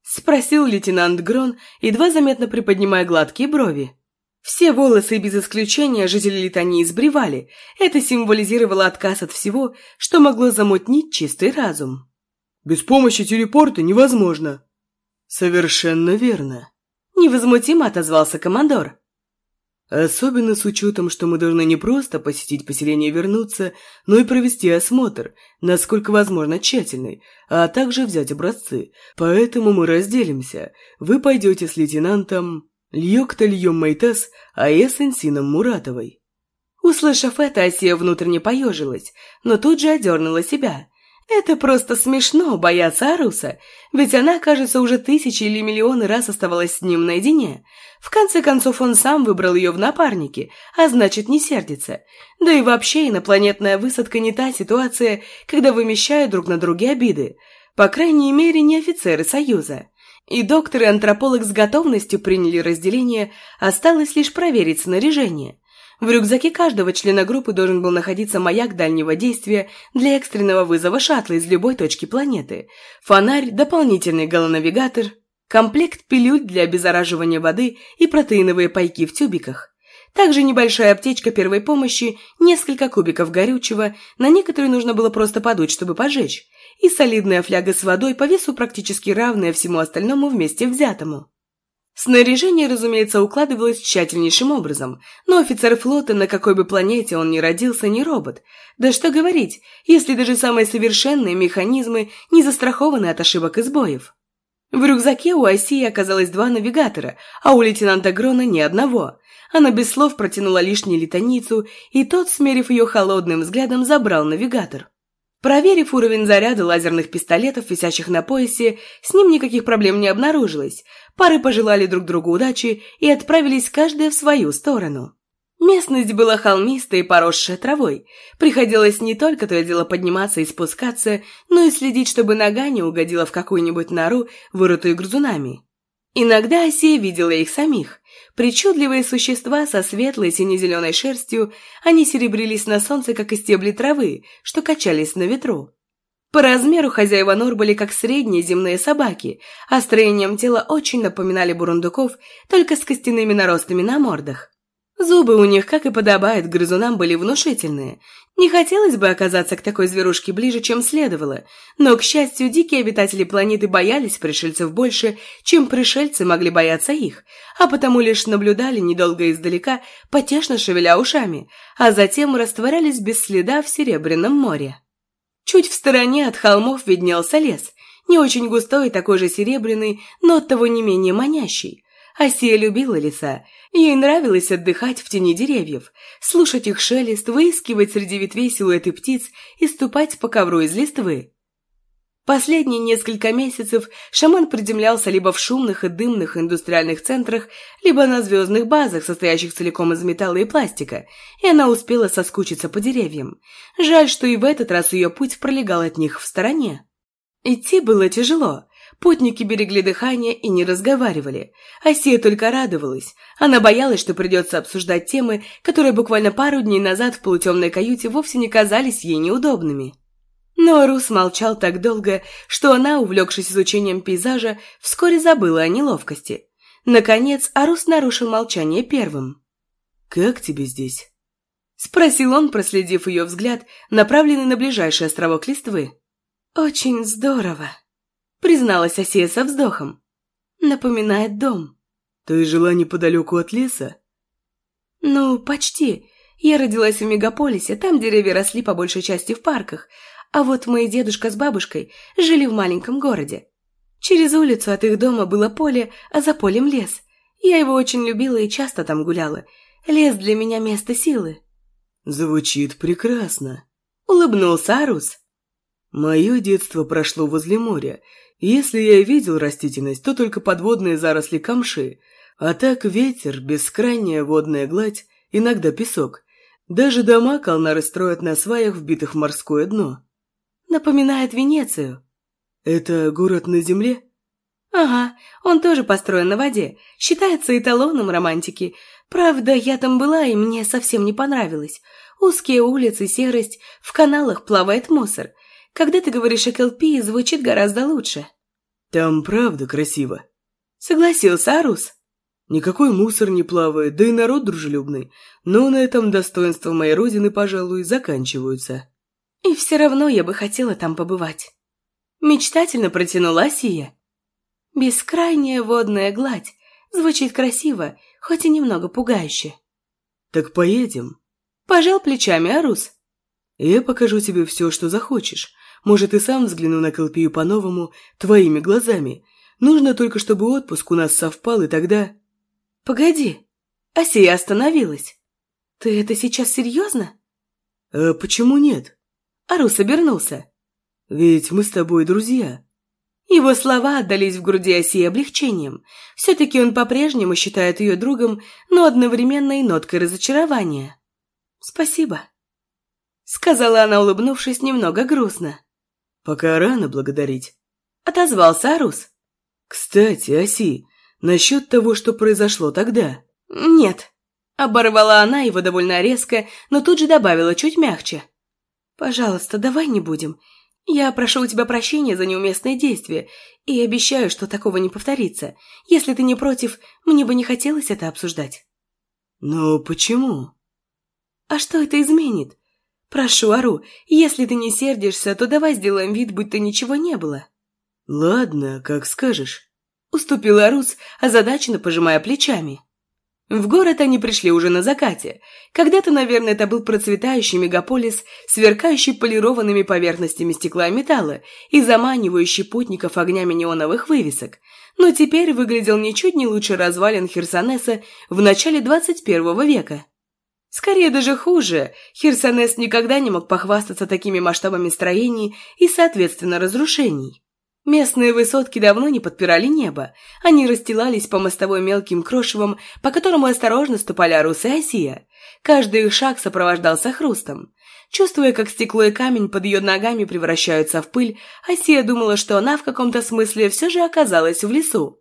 Спросил лейтенант Грон, едва заметно приподнимая гладкие брови. Все волосы без исключения жители Литании сбривали. Это символизировало отказ от всего, что могло замутнить чистый разум.
«Без помощи телепорта невозможно».
«Совершенно верно»,
Невозмутимо отозвался командор.
Особенно с учетом, что мы должны не просто посетить поселение и вернуться, но и провести осмотр, насколько возможно тщательный, а также взять образцы. Поэтому мы разделимся. Вы пойдете с лейтенантом Льёкта Льем Майтас, а я с Энсином Муратовой.
Услышав это, Асия внутренне поежилась, но тут же одернула себя. Это просто смешно бояться Аруса, ведь она, кажется, уже тысячи или миллионы раз оставалась с ним наедине. В конце концов, он сам выбрал ее в напарнике, а значит, не сердится. Да и вообще, инопланетная высадка не та ситуация, когда вымещают друг на друге обиды. По крайней мере, не офицеры Союза. И доктор и антрополог с готовностью приняли разделение, осталось лишь проверить снаряжение. В рюкзаке каждого члена группы должен был находиться маяк дальнего действия для экстренного вызова шаттла из любой точки планеты, фонарь, дополнительный голонавигатор, комплект пилюль для обеззараживания воды и протеиновые пайки в тюбиках. Также небольшая аптечка первой помощи, несколько кубиков горючего, на некоторые нужно было просто подуть, чтобы пожечь, и солидная фляга с водой по весу практически равная всему остальному вместе взятому. Снаряжение, разумеется, укладывалось тщательнейшим образом, но офицер флота, на какой бы планете он ни родился, не робот. Да что говорить, если даже самые совершенные механизмы не застрахованы от ошибок и сбоев. В рюкзаке у Осии оказалось два навигатора, а у лейтенанта Грона ни одного. Она без слов протянула лишнюю летаницу, и тот, смерив ее холодным взглядом, забрал навигатор. Проверив уровень заряда лазерных пистолетов, висящих на поясе, с ним никаких проблем не обнаружилось. Пары пожелали друг другу удачи и отправились каждая в свою сторону. Местность была холмистой и поросшая травой. Приходилось не только то и дело подниматься и спускаться, но и следить, чтобы нога не угодила в какую-нибудь нору, вырытую грызунами. Иногда Осия видела их самих. Причудливые существа со светлой сине-зеленой шерстью, они серебрились на солнце, как и стебли травы, что качались на ветру. По размеру хозяева нор были как средние земные собаки, а строением тела очень напоминали бурундуков, только с костяными наростами на мордах. Зубы у них, как и подобает грызунам, были внушительные. Не хотелось бы оказаться к такой зверушке ближе, чем следовало, но, к счастью, дикие обитатели планеты боялись пришельцев больше, чем пришельцы могли бояться их, а потому лишь наблюдали недолго издалека, потешно шевеля ушами, а затем растворялись без следа в Серебряном море. Чуть в стороне от холмов виднелся лес, не очень густой, такой же серебряный, но оттого не менее манящий. Асия любила леса, ей нравилось отдыхать в тени деревьев, слушать их шелест, выискивать среди ветвей силуэты птиц и ступать по ковру из листвы. Последние несколько месяцев шаман приземлялся либо в шумных и дымных индустриальных центрах, либо на звездных базах, состоящих целиком из металла и пластика, и она успела соскучиться по деревьям. Жаль, что и в этот раз ее путь пролегал от них в стороне. Идти было тяжело. Путники берегли дыхание и не разговаривали. Асия только радовалась. Она боялась, что придется обсуждать темы, которые буквально пару дней назад в полутемной каюте вовсе не казались ей неудобными. Но Рус молчал так долго, что она, увлекшись изучением пейзажа, вскоре забыла о неловкости. Наконец, Арус нарушил молчание первым.
«Как тебе здесь?»
Спросил он, проследив ее взгляд, направленный на ближайший островок листвы. «Очень здорово», призналась Осея со вздохом. Напоминает дом.
Ты жила неподалеку от леса?
Ну, почти. Я родилась в мегаполисе, там деревья росли по большей части в парках, а вот мои дедушка с бабушкой жили в маленьком городе. Через улицу от их дома было поле, а за полем лес. Я его очень любила и часто там гуляла. Лес для меня место силы.
Звучит прекрасно.
Улыбнулся Арус.
Мое детство прошло возле моря, если я и видел растительность, то только подводные заросли камши, а так ветер, бескрайняя водная гладь, иногда песок. Даже дома колнары строят на сваях, вбитых в морское дно.
Напоминает Венецию.
Это город на земле?
Ага, он тоже построен на воде, считается эталоном романтики. Правда, я там была, и мне совсем не понравилось. Узкие улицы, серость, в каналах плавает мусор – когда ты говоришь о звучит гораздо лучше.
Там правда красиво.
Согласился Арус.
Никакой мусор не плавает, да и народ дружелюбный. Но на этом достоинства моей родины, пожалуй, заканчиваются.
И все равно я бы хотела там побывать. Мечтательно протянула Сия. Бескрайняя водная гладь. Звучит красиво, хоть и немного пугающе.
Так поедем.
Пожал плечами Арус.
Я покажу тебе все, что захочешь. Может, и сам взгляну на Колпию по-новому, твоими глазами. Нужно только, чтобы отпуск у нас совпал, и тогда...»
«Погоди!» Асия остановилась. «Ты это сейчас серьезно?»
«А почему нет?»
Арус обернулся.
«Ведь мы с тобой друзья».
Его слова отдались в груди Осии облегчением. Все-таки он по-прежнему считает ее другом, но одновременно и ноткой разочарования. «Спасибо», — сказала она, улыбнувшись немного грустно.
«Пока рано благодарить», —
отозвался Арус.
«Кстати, Оси, насчет того, что произошло тогда».
«Нет», — оборвала она его довольно резко, но тут же добавила чуть мягче. «Пожалуйста, давай не будем. Я прошу у тебя прощения за неуместные действия и обещаю, что такого не повторится. Если ты не против, мне бы не хотелось это обсуждать».
«Но почему?»
«А что это изменит? «Прошу, Ару, если ты не сердишься, то давай сделаем вид, будто ничего не было».
«Ладно, как скажешь», —
уступил Арус, озадаченно пожимая плечами. В город они пришли уже на закате. Когда-то, наверное, это был процветающий мегаполис, сверкающий полированными поверхностями стекла и металла и заманивающий путников огнями неоновых вывесок, но теперь выглядел ничуть не лучше развалин Херсонеса в начале 21 века. Скорее даже хуже, Херсонес никогда не мог похвастаться такими масштабами строений и, соответственно, разрушений. Местные высотки давно не подпирали небо, они расстилались по мостовой мелким крошевам, по которому осторожно ступали Арус и Осия. Каждый их шаг сопровождался хрустом. Чувствуя, как стекло и камень под ее ногами превращаются в пыль, Осия думала, что она в каком-то смысле все же оказалась в лесу.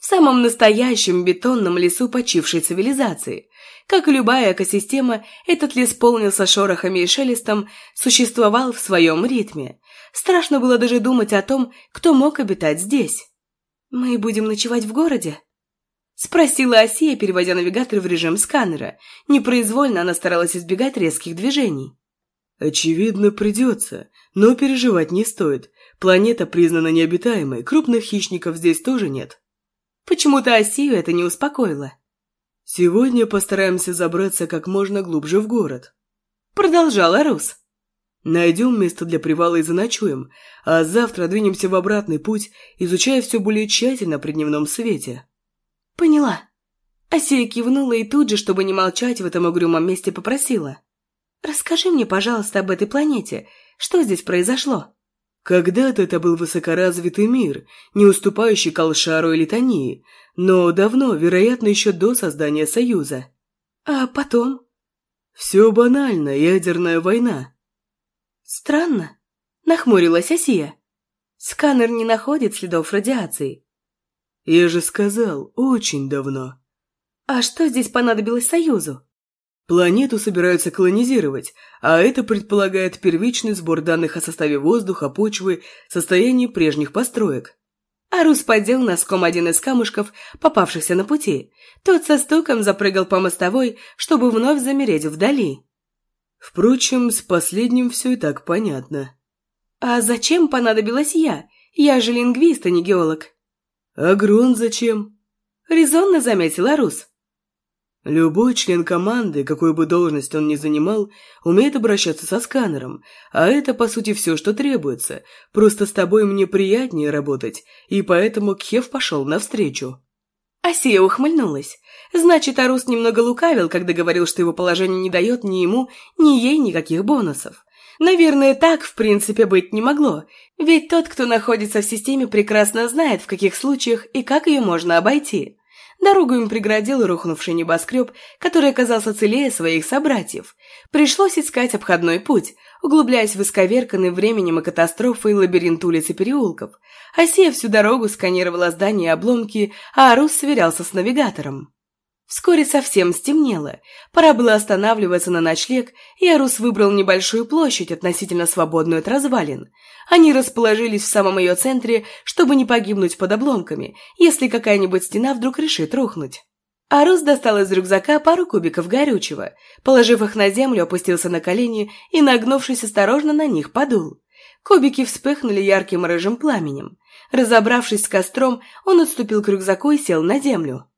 В самом настоящем бетонном лесу почившей цивилизации. Как и любая экосистема, этот лес полнился шорохами и шелестом, существовал в своем ритме. Страшно было даже думать о том, кто мог обитать здесь. «Мы будем ночевать в городе?» Спросила Осия, переводя навигатор в режим сканера. Непроизвольно она старалась избегать резких движений.
«Очевидно, придется, но переживать не стоит. Планета признана необитаемой, крупных хищников здесь тоже нет».
Почему-то Осию это не успокоило.
Сегодня постараемся забраться как можно глубже в город.
Продолжала Рус.
Найдем место для привала и заночуем, а завтра двинемся в обратный путь, изучая все более тщательно при дневном свете.
Поняла. Асия кивнула и тут же, чтобы не молчать в этом угрюмом месте, попросила. «Расскажи мне, пожалуйста, об этой планете. Что здесь произошло?»
Когда-то это был высокоразвитый мир, не уступающий Колшару или Тании, но давно, вероятно, еще до создания Союза.
А потом?
Все банально, ядерная война.
Странно, нахмурилась Осия. Сканер не находит следов радиации.
Я же сказал, очень давно.
А что здесь понадобилось Союзу?
Планету собираются колонизировать, а это предполагает первичный сбор данных о составе воздуха, почвы, состоянии прежних построек.
Арус поддел носком один из камушков, попавшихся на пути. Тот со стуком запрыгал по мостовой, чтобы вновь замереть вдали.
Впрочем, с последним все и так понятно.
«А зачем понадобилась я? Я же лингвист, а не геолог».
«А Грон зачем?»
— резонно заметила Рус.
Любой член команды, какую бы должность он ни занимал, умеет обращаться со сканером, а это, по сути, все, что требуется. Просто с тобой мне приятнее работать, и поэтому Кхев пошел навстречу.
Асия ухмыльнулась. Значит, Арус немного лукавил, когда говорил, что его положение не дает ни ему, ни ей никаких бонусов. Наверное, так, в принципе, быть не могло, ведь тот, кто находится в системе, прекрасно знает, в каких случаях и как ее можно обойти. Дорогу им преградил рухнувший небоскреб, который оказался целее своих собратьев. Пришлось искать обходной путь, углубляясь в исковерканный временем и катастрофой лабиринт улиц и переулков. Асия всю дорогу сканировала здания и обломки, а Арус сверялся с навигатором. Вскоре совсем стемнело. Пора было останавливаться на ночлег, и Арус выбрал небольшую площадь, относительно свободную от развалин. Они расположились в самом ее центре, чтобы не погибнуть под обломками, если какая-нибудь стена вдруг решит рухнуть. Арус достал из рюкзака пару кубиков горючего, положив их на землю, опустился на колени и, нагнувшись осторожно, на них подул. Кубики вспыхнули ярким рыжим пламенем. Разобравшись с костром, он отступил к рюкзаку и сел на землю.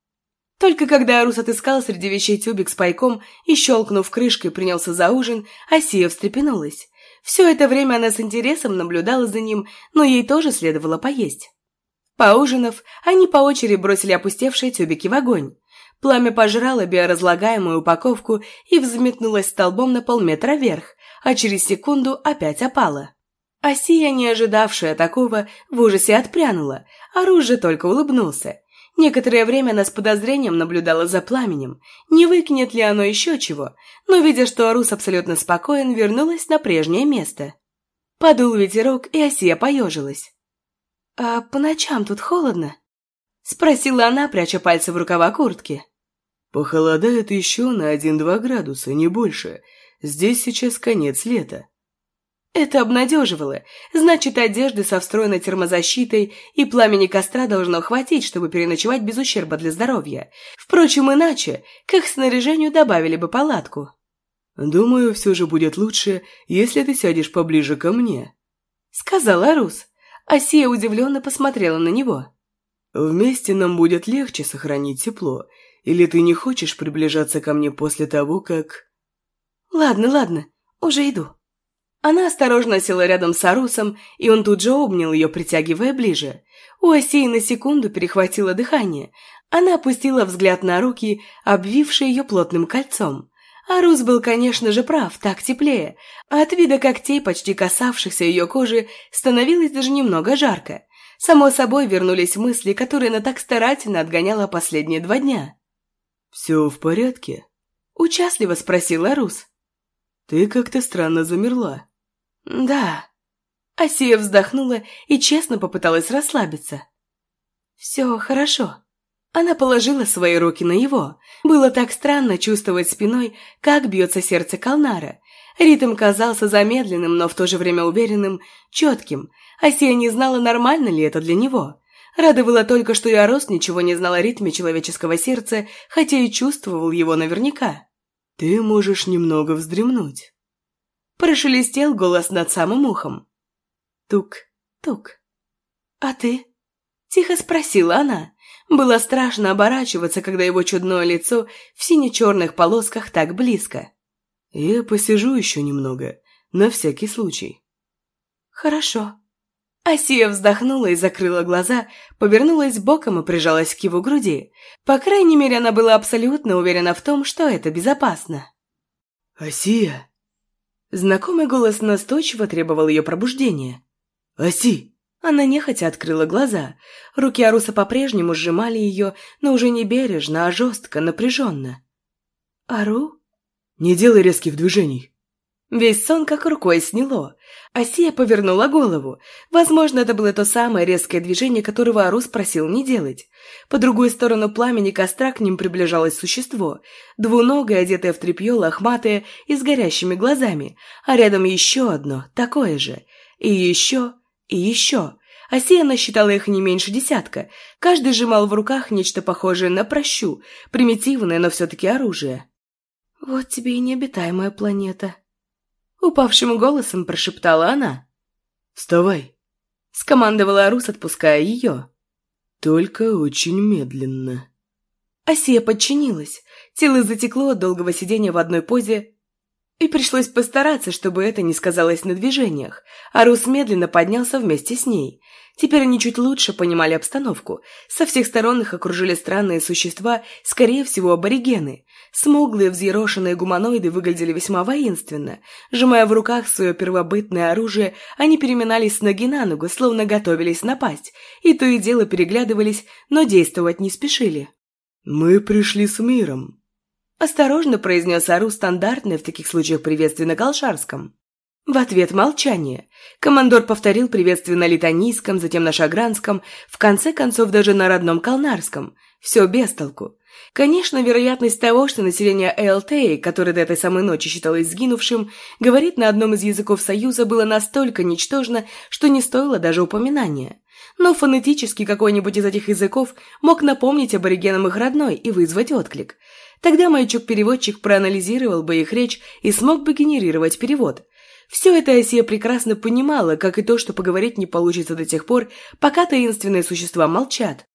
Только когда Арус отыскал среди вещей тюбик с пайком и, щелкнув крышкой, принялся за ужин, Асия встрепенулась. Все это время она с интересом наблюдала за ним, но ей тоже следовало поесть. Поужинав, они по очереди бросили опустевшие тюбики в огонь. Пламя пожрало биоразлагаемую упаковку и взметнулось столбом на полметра вверх, а через секунду опять опало. Асия, не ожидавшая такого, в ужасе отпрянула, Руж же только улыбнулся. Некоторое время она с подозрением наблюдала за пламенем, не выкинет ли оно еще чего, но, видя, что Арус абсолютно спокоен, вернулась на прежнее место. Подул ветерок, и Осия поежилась. «А по ночам тут холодно?» — спросила она, пряча пальцы в рукава куртки.
«Похолодает еще на один-два градуса, не больше. Здесь сейчас конец лета.
Это обнадеживало. Значит, одежды со встроенной термозащитой и пламени костра должно хватить, чтобы переночевать без ущерба для здоровья. Впрочем, иначе, к их снаряжению добавили бы палатку.
«Думаю, все же будет лучше, если ты сядешь поближе ко мне», —
сказала Рус. Асия удивленно посмотрела на него.
«Вместе нам будет легче сохранить тепло. Или ты не хочешь приближаться ко мне после того, как...»
«Ладно, ладно, уже иду». Она осторожно села рядом с Арусом, и он тут же обнял ее, притягивая ближе. У Осии на секунду перехватило дыхание. Она опустила взгляд на руки, обвившие ее плотным кольцом. Арус был, конечно же, прав, так теплее. А от вида когтей, почти касавшихся ее кожи, становилось даже немного жарко. Само собой вернулись мысли, которые она так старательно отгоняла последние два дня.
«Все в порядке?»
– участливо спросила Арус.
«Ты как-то странно замерла».
«Да». Асия вздохнула и честно попыталась расслабиться. «Все хорошо». Она положила свои руки на его. Было так странно чувствовать спиной, как бьется сердце Калнара. Ритм казался замедленным, но в то же время уверенным, четким. Асия не знала, нормально ли это для него. Радовало только, что Ярос ничего не знал о ритме человеческого сердца, хотя и чувствовал его наверняка.
«Ты можешь немного вздремнуть».
Прошелестел голос над самым ухом. Тук, тук. «А ты?» Тихо спросила она. Было страшно оборачиваться, когда его чудное лицо в сине-черных полосках так близко.
«Я посижу еще немного, на всякий случай».
«Хорошо». Асия вздохнула и закрыла глаза, повернулась боком и прижалась к его груди. По крайней мере, она была абсолютно уверена в том, что это безопасно.
«Асия!»
Знакомый голос настойчиво требовал ее пробуждения.
«Оси!»
Она нехотя открыла глаза. Руки Аруса по-прежнему сжимали ее, но уже не бережно, а жестко, напряженно. «Ару?»
«Не делай резких движений!»
Весь сон как рукой сняло. Асия повернула голову. Возможно, это было то самое резкое движение, которого Арус просил не делать. По другую сторону пламени костра к ним приближалось существо. Двуногое, одетое в тряпье, лохматое и с горящими глазами. А рядом еще одно, такое же. И еще, и еще. Асия насчитала их не меньше десятка. Каждый сжимал в руках нечто похожее на прощу, примитивное, но все-таки оружие. «Вот тебе и необитаемая планета», Упавшим голосом прошептала она.
«Вставай!»
Скомандовала Арус, отпуская ее.
«Только очень медленно».
Асия подчинилась. Тело затекло от долгого сидения в одной позе, и пришлось постараться, чтобы это не сказалось на движениях. Арус медленно поднялся вместе с ней. Теперь они чуть лучше понимали обстановку. Со всех сторон их окружили странные существа, скорее всего, аборигены. Смуглые, взъерошенные гуманоиды выглядели весьма воинственно. Сжимая в руках свое первобытное оружие, они переминались с ноги на ногу, словно готовились напасть, и то и дело переглядывались, но действовать не спешили.
«Мы пришли с миром», –
осторожно произнес Ару стандартное в таких случаях приветствие на Колшарском. В ответ молчание. Командор повторил приветствие на литанийском, затем на шагранском, в конце концов даже на родном калнарском. Все без толку. Конечно, вероятность того, что население Элтеи, которое до этой самой ночи считалось сгинувшим, говорит на одном из языков Союза, было настолько ничтожно, что не стоило даже упоминания. Но фонетически какой-нибудь из этих языков мог напомнить аборигенам их родной и вызвать отклик. Тогда маячок-переводчик проанализировал бы их речь и смог бы генерировать перевод. Все это Асия прекрасно понимала, как и то, что поговорить не получится до тех пор, пока таинственные существа молчат.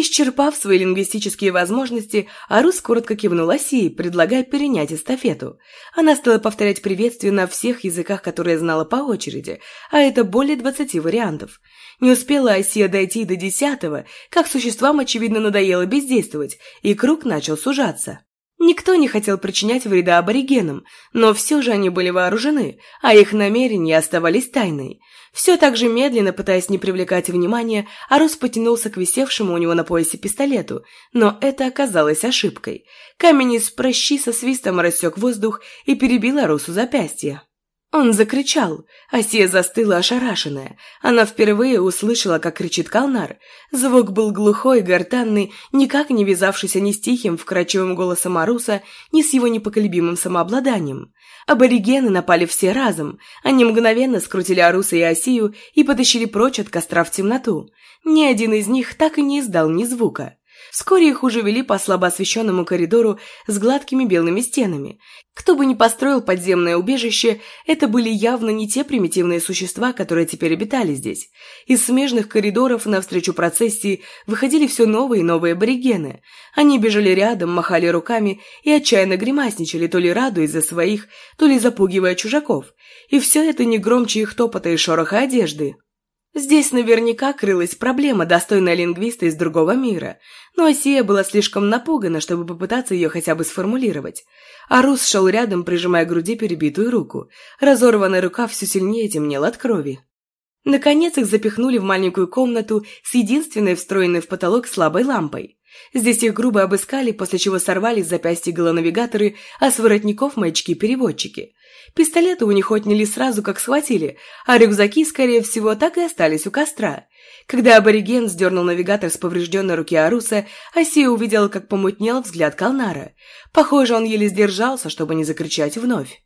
Исчерпав свои лингвистические возможности, Арус коротко кивнул Асии, предлагая перенять эстафету. Она стала повторять приветствие на всех языках, которые знала по очереди, а это более двадцати вариантов. Не успела Асия дойти до десятого, как существам, очевидно, надоело бездействовать, и круг начал сужаться. Никто не хотел причинять вреда аборигенам, но все же они были вооружены, а их намерения оставались тайной. Все так же медленно, пытаясь не привлекать внимания, Арус потянулся к висевшему у него на поясе пистолету, но это оказалось ошибкой. Камень из прощи со свистом рассек воздух и перебил Арусу запястье. Он закричал. Асия застыла ошарашенная. Она впервые услышала, как кричит Калнар. Звук был глухой, гортанный, никак не вязавшийся ни с тихим, вкрадчивым голосом Аруса, ни с его непоколебимым самообладанием. Аборигены напали все разом. Они мгновенно скрутили Аруса и Асию и потащили прочь от костра в темноту. Ни один из них так и не издал ни звука. Вскоре их уже вели по слабо освещенному коридору с гладкими белыми стенами. Кто бы ни построил подземное убежище, это были явно не те примитивные существа, которые теперь обитали здесь. Из смежных коридоров навстречу процессии выходили все новые и новые аборигены. Они бежали рядом, махали руками и отчаянно гримасничали, то ли радуясь за своих, то ли запугивая чужаков. И все это не громче их топота и шороха одежды. Здесь наверняка крылась проблема, достойная лингвиста из другого мира, но Асия была слишком напугана, чтобы попытаться ее хотя бы сформулировать. А Рус шел рядом, прижимая к груди перебитую руку. Разорванная рука все сильнее темнела от крови. Наконец их запихнули в маленькую комнату с единственной встроенной в потолок слабой лампой. Здесь их грубо обыскали, после чего сорвали с запястья голонавигаторы, а с воротников маячки-переводчики. Пистолеты у них отняли сразу, как схватили, а рюкзаки, скорее всего, так и остались у костра. Когда абориген сдернул навигатор с поврежденной руки Аруса, Асия увидела, как помутнел взгляд Калнара. Похоже, он еле сдержался, чтобы не закричать вновь.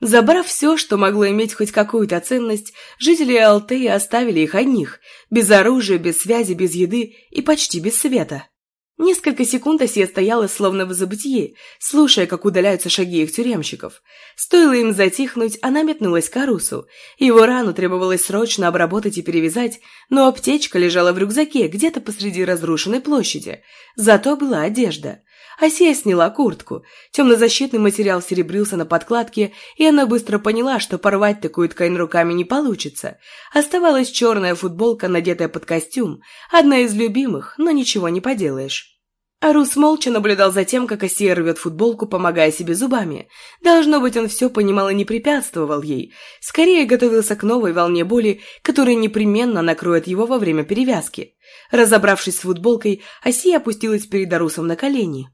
Забрав все, что могло иметь хоть какую-то ценность, жители Алтеи оставили их одних, без оружия, без связи, без еды и почти без света. Несколько секунд Асия стояла словно в забытии, слушая, как удаляются шаги их тюремщиков. Стоило им затихнуть, она метнулась к Арусу. Его рану требовалось срочно обработать и перевязать, но аптечка лежала в рюкзаке где-то посреди разрушенной площади. Зато была одежда. Асия сняла куртку. Темнозащитный материал серебрился на подкладке, и она быстро поняла, что порвать такую ткань руками не получится. Оставалась черная футболка, надетая под костюм, одна из любимых, но ничего не поделаешь. Арус молча наблюдал за тем, как Асия рвет футболку, помогая себе зубами. Должно быть, он все понимал и не препятствовал ей. Скорее готовился к новой волне боли, которая непременно накроет его во время перевязки. Разобравшись с футболкой, Асия опустилась перед Арусом на колени.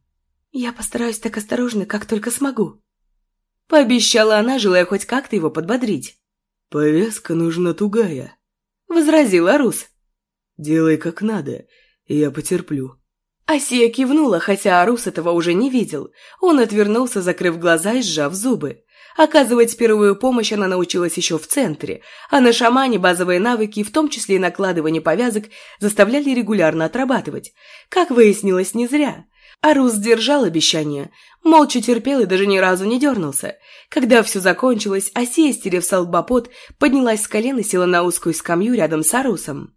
«Я постараюсь так осторожно, как только смогу». Пообещала она, желая хоть как-то его подбодрить.
«Повязка нужна тугая», —
возразил Арус.
«Делай как надо, и я потерплю».
Асия кивнула, хотя Арус этого уже не видел. Он отвернулся, закрыв глаза и сжав зубы. Оказывать первую помощь она научилась еще в центре, а на шамане базовые навыки, в том числе и накладывание повязок, заставляли регулярно отрабатывать. Как выяснилось, не зря. Арус сдержал обещание, молча терпел и даже ни разу не дернулся. Когда все закончилось, Асия, стерев салбопот, поднялась с колен и села на узкую скамью рядом с Арусом.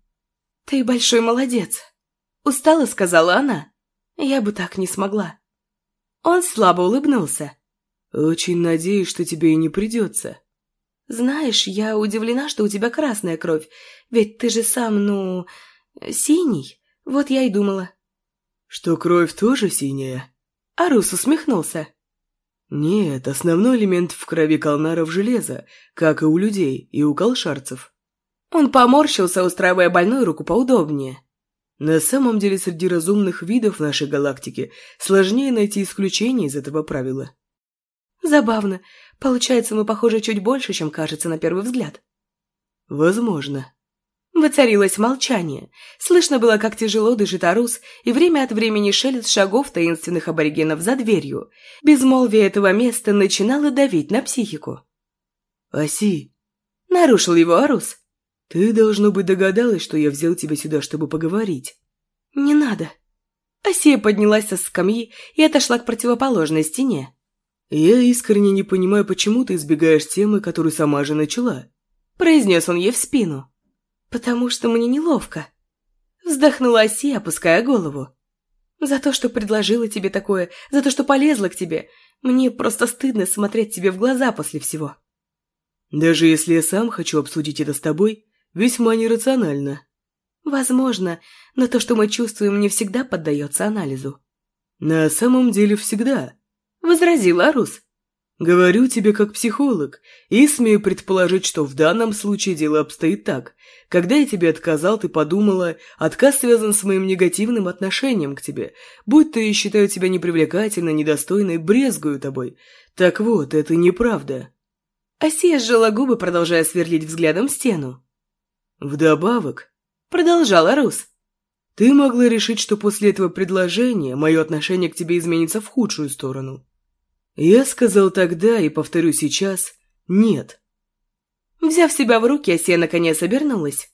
«Ты большой молодец», — устало сказала она. «Я бы так не смогла». Он слабо улыбнулся.
«Очень надеюсь, что тебе и не придется».
«Знаешь, я удивлена, что у тебя красная кровь, ведь ты же сам, ну, синий. Вот я и думала».
«Что кровь тоже синяя?»
Арус усмехнулся.
«Нет, основной элемент в крови калнаров – железо, как и у людей, и у колшарцев».
Он поморщился, устраивая больную руку поудобнее.
На самом деле среди разумных видов нашей галактики сложнее найти исключение из этого правила.
Забавно. Получается, мы похожи чуть больше, чем кажется на первый взгляд.
Возможно.
Воцарилось молчание. Слышно было, как тяжело дышит Арус, и время от времени шелест шагов таинственных аборигенов за дверью. Безмолвие этого места начинало давить на психику.
«Аси!»
— нарушил его Арус.
«Ты, должно быть, догадалась, что я взял тебя сюда, чтобы поговорить».
«Не надо». Асия поднялась со скамьи и отошла к противоположной стене.
«Я искренне не понимаю, почему ты избегаешь темы, которую сама же начала», —
произнес он ей в спину. «Потому что мне неловко». Вздохнула Асия, опуская голову. «За то, что предложила тебе такое, за то, что полезла к тебе. Мне просто стыдно смотреть тебе в глаза после всего».
«Даже если я сам хочу обсудить это с тобой, весьма нерационально».
«Возможно, но то, что мы чувствуем, не всегда поддается анализу».
«На самом деле всегда»,
возразил Арус.
«Говорю тебе как психолог, и смею предположить, что в данном случае дело обстоит так. Когда я тебе отказал, ты подумала, отказ связан с моим негативным отношением к тебе, будь то я считаю тебя непривлекательной, недостойной, брезгую тобой. Так вот, это неправда».
Асия сжала губы, продолжая сверлить взглядом стену.
«Вдобавок», —
продолжал Арус, —
«ты могла решить, что после этого предложения мое отношение к тебе изменится в худшую сторону». Я сказал тогда и повторю сейчас «нет».
Взяв себя в руки, Асия наконец обернулась.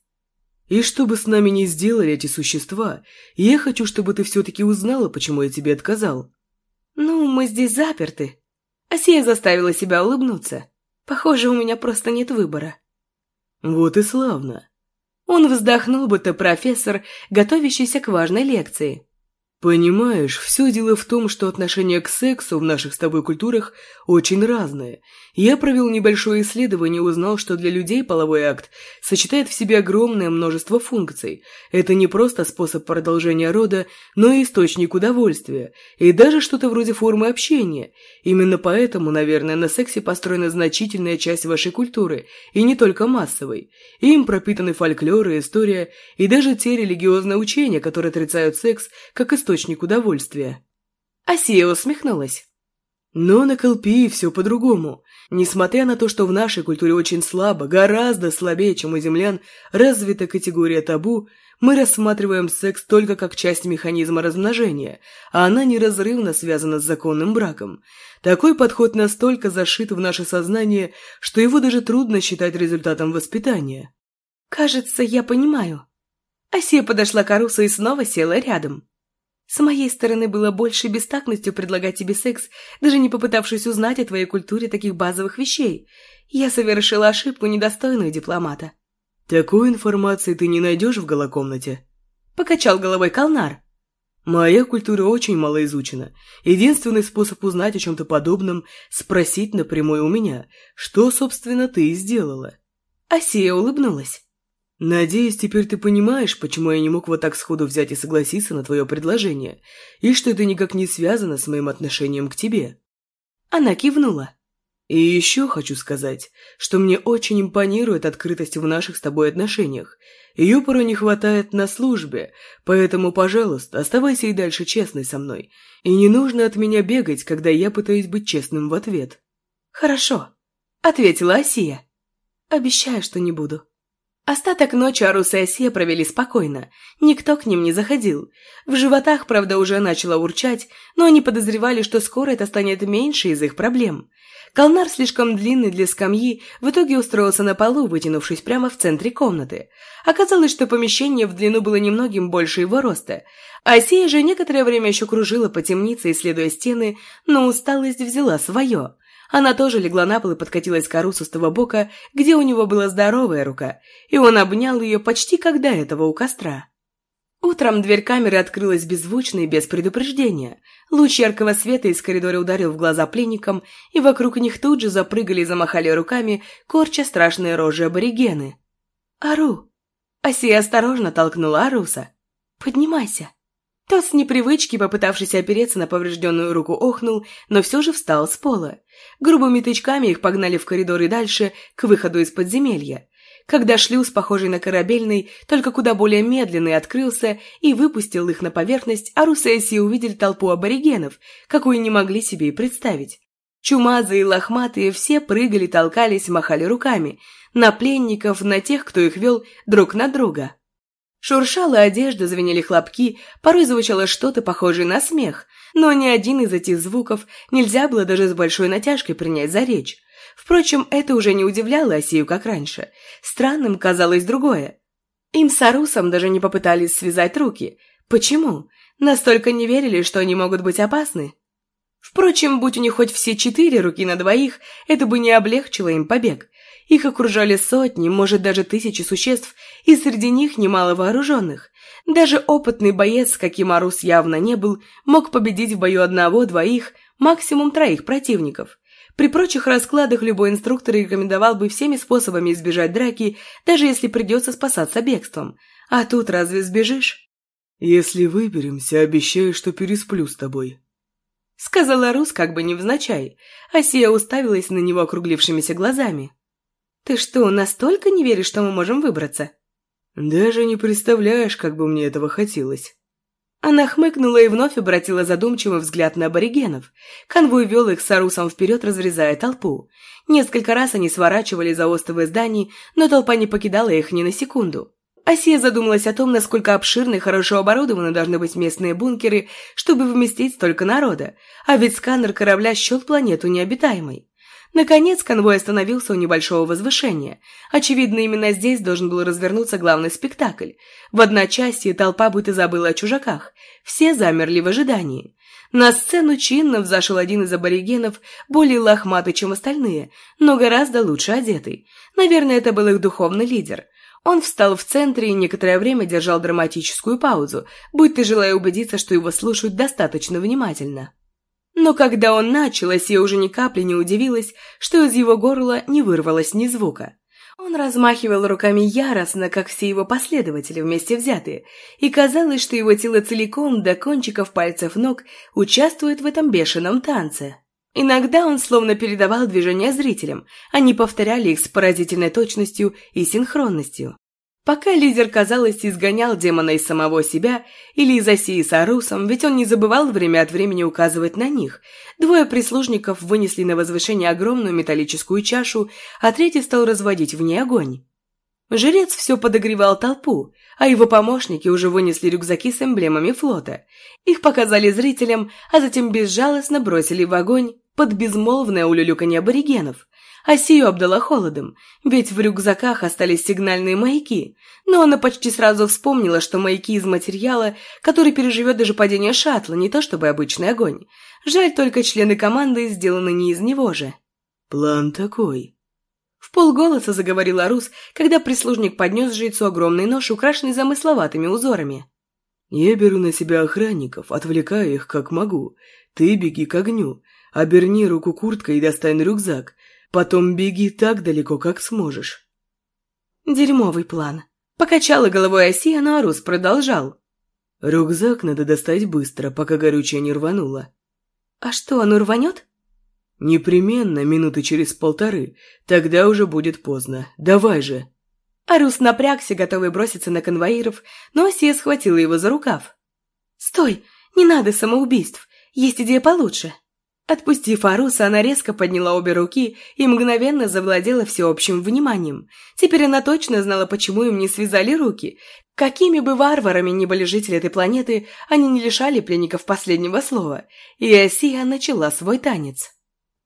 И что бы с нами ни сделали эти существа, я хочу, чтобы ты все-таки узнала, почему я тебе отказал.
Ну, мы здесь заперты. Асия заставила себя улыбнуться. Похоже, у меня просто нет выбора.
Вот и славно.
Он вздохнул, будто профессор, готовящийся к важной лекции.
Понимаешь, все дело в том, что отношение к сексу в наших с тобой культурах очень разное. Я провел небольшое исследование и узнал, что для людей половой акт сочетает в себе огромное множество функций. Это не просто способ продолжения рода, но и источник удовольствия, и даже что-то вроде формы общения. Именно поэтому, наверное, на сексе построена значительная часть вашей культуры, и не только массовой. Им пропитаны фольклор и история, и даже те религиозные учения, которые отрицают секс как источник источник удовольствия.
Асия усмехнулась.
Но на Колпии все по-другому. Несмотря на то, что в нашей культуре очень слабо, гораздо слабее, чем у землян, развита категория табу, мы рассматриваем секс только как часть механизма размножения, а она неразрывно связана с законным браком. Такой подход настолько зашит в наше сознание, что его даже трудно считать результатом воспитания.
«Кажется, я понимаю». Асия подошла к Арусу и снова села рядом. С моей стороны было больше бестактностью предлагать тебе секс, даже не попытавшись узнать о твоей культуре таких базовых вещей. Я совершила ошибку, недостойную дипломата.
«Такой информации ты не найдешь в голокомнате?»
Покачал головой Калнар.
«Моя культура очень мало изучена. Единственный способ узнать о чем-то подобном – спросить напрямую у меня, что, собственно, ты сделала».
Асия улыбнулась.
«Надеюсь, теперь ты понимаешь, почему я не мог вот так сходу взять и согласиться на твое предложение, и что это никак не связано с моим отношением к тебе».
Она кивнула.
«И еще хочу сказать, что мне очень импонирует открытость в наших с тобой отношениях. Ее порой не хватает на службе, поэтому, пожалуйста, оставайся и дальше честной со мной. И не нужно от меня бегать, когда я пытаюсь быть честным в ответ».
«Хорошо», — ответила Осия. «Обещаю, что не буду». Остаток ночи Арус и Осия провели спокойно. Никто к ним не заходил. В животах, правда, уже начало урчать, но они подозревали, что скоро это станет меньше из их проблем. Колнар, слишком длинный для скамьи, в итоге устроился на полу, вытянувшись прямо в центре комнаты. Оказалось, что помещение в длину было немногим больше его роста. Осия же некоторое время еще кружила по темнице, исследуя стены, но усталость взяла свое. Она тоже легла на пол и подкатилась к Арусу с того бока, где у него была здоровая рука, и он обнял ее почти как до этого у костра. Утром дверь камеры открылась беззвучно и без предупреждения. Луч яркого света из коридора ударил в глаза пленникам, и вокруг них тут же запрыгали и замахали руками, корча страшные рожи аборигены. «Ару!» Асия осторожно толкнула Аруса. «Поднимайся!» Тот с непривычки, попытавшись опереться на поврежденную руку, охнул, но все же встал с пола. Грубыми тычками их погнали в коридор и дальше, к выходу из подземелья. Когда шлюз, похожий на корабельный, только куда более медленный, открылся и выпустил их на поверхность, а Русеси увидели толпу аборигенов, какую не могли себе и представить. Чумазые лохматые все прыгали, толкались, махали руками. На пленников, на тех, кто их вел, друг на друга. Шуршала одежда, звенели хлопки, порой звучало что-то похожее на смех, но ни один из этих звуков нельзя было даже с большой натяжкой принять за речь. Впрочем, это уже не удивляло Осию, как раньше. Странным казалось другое. Им с Арусом даже не попытались связать руки. Почему? Настолько не верили, что они могут быть опасны? Впрочем, будь у них хоть все четыре руки на двоих, это бы не облегчило им побег. Их окружали сотни, может даже тысячи существ, и среди них немало вооруженных. Даже опытный боец, каким Арус явно не был, мог победить в бою одного-двоих, максимум троих противников. При прочих раскладах любой инструктор рекомендовал бы всеми способами избежать драки, даже если придется спасаться бегством. А тут разве сбежишь?
«Если выберемся, обещаю, что пересплю с тобой», —
сказала Рус как бы невзначай. Асия уставилась на него округлившимися глазами. «Ты что, настолько не веришь, что мы можем выбраться?»
«Даже не представляешь, как бы мне этого хотелось».
Она хмыкнула и вновь обратила задумчивый взгляд на аборигенов. Конвой вел их с Арусом вперед, разрезая толпу. Несколько раз они сворачивали за остовы зданий, но толпа не покидала их ни на секунду. Асия задумалась о том, насколько обширны и хорошо оборудованы должны быть местные бункеры, чтобы вместить столько народа, а ведь сканер корабля счел планету необитаемой. Наконец конвой остановился у небольшого возвышения. Очевидно, именно здесь должен был развернуться главный спектакль. В одночасье толпа будто забыла о чужаках. Все замерли в ожидании. На сцену чинно взошел один из аборигенов, более лохматый, чем остальные, но гораздо лучше одетый. Наверное, это был их духовный лидер. Он встал в центре и некоторое время держал драматическую паузу, будто желая убедиться, что его слушают достаточно внимательно. Но когда он начал, я уже ни капли не удивилась, что из его горла не вырвалось ни звука. Он размахивал руками яростно, как все его последователи вместе взятые, и казалось, что его тело целиком до кончиков пальцев ног участвует в этом бешеном танце. Иногда он словно передавал движения зрителям, они повторяли их с поразительной точностью и синхронностью. Пока лидер, казалось, изгонял демона из самого себя или из Осии с Арусом, ведь он не забывал время от времени указывать на них. Двое прислужников вынесли на возвышение огромную металлическую чашу, а третий стал разводить в ней огонь. Жрец все подогревал толпу, а его помощники уже вынесли рюкзаки с эмблемами флота. Их показали зрителям, а затем безжалостно бросили в огонь под безмолвное улюлюканье аборигенов. Асию обдала холодом, ведь в рюкзаках остались сигнальные маяки, но она почти сразу вспомнила, что маяки из материала, который переживет даже падение шаттла, не то чтобы обычный огонь. Жаль, только члены команды сделаны не из него же.
«План такой»,
в полголоса заговорила Рус, когда прислужник поднес жрецу огромный нож, украшенный замысловатыми узорами.
«Я беру на себя охранников, отвлекаю их как могу. Ты беги к огню, оберни руку курткой и достань рюкзак. Потом беги так далеко, как сможешь».
Дерьмовый план. Покачала головой Осия, но Арус продолжал.
«Рюкзак надо достать быстро, пока горючее не рвануло».
«А что, оно рванет?»
«Непременно, минуты через полторы. Тогда уже будет поздно. Давай же!»
Арус напрягся, готовый броситься на конвоиров, но Осия схватила его за рукав. «Стой! Не надо самоубийств! Есть идея получше!» Отпустив Аруса, она резко подняла обе руки и мгновенно завладела всеобщим вниманием. Теперь она точно знала, почему им не связали руки. Какими бы варварами ни были жители этой планеты, они не лишали пленников последнего слова. И Асия начала свой танец.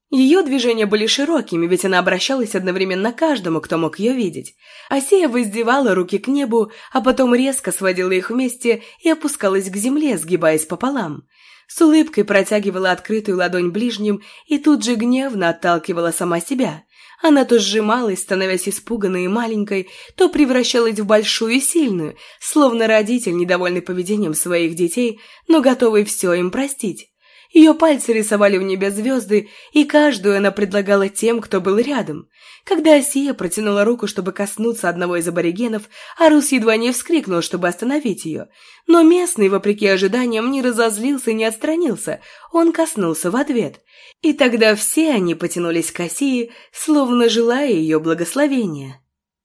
Ее движения были широкими, ведь она обращалась одновременно к каждому, кто мог ее видеть. Асия воздевала руки к небу, а потом резко сводила их вместе и опускалась к земле, сгибаясь пополам. С улыбкой протягивала открытую ладонь ближним и тут же гневно отталкивала сама себя. Она то сжималась, становясь испуганной и маленькой, то превращалась в большую и сильную, словно родитель, недовольный поведением своих детей, но готовый все им простить. Ее пальцы рисовали в небе звезды, и каждую она предлагала тем, кто был рядом. Когда Осия протянула руку, чтобы коснуться одного из аборигенов, Арус едва не вскрикнул, чтобы остановить ее. Но местный, вопреки ожиданиям, не разозлился и не отстранился. Он коснулся в ответ. И тогда все они потянулись к Осии, словно желая ее благословения.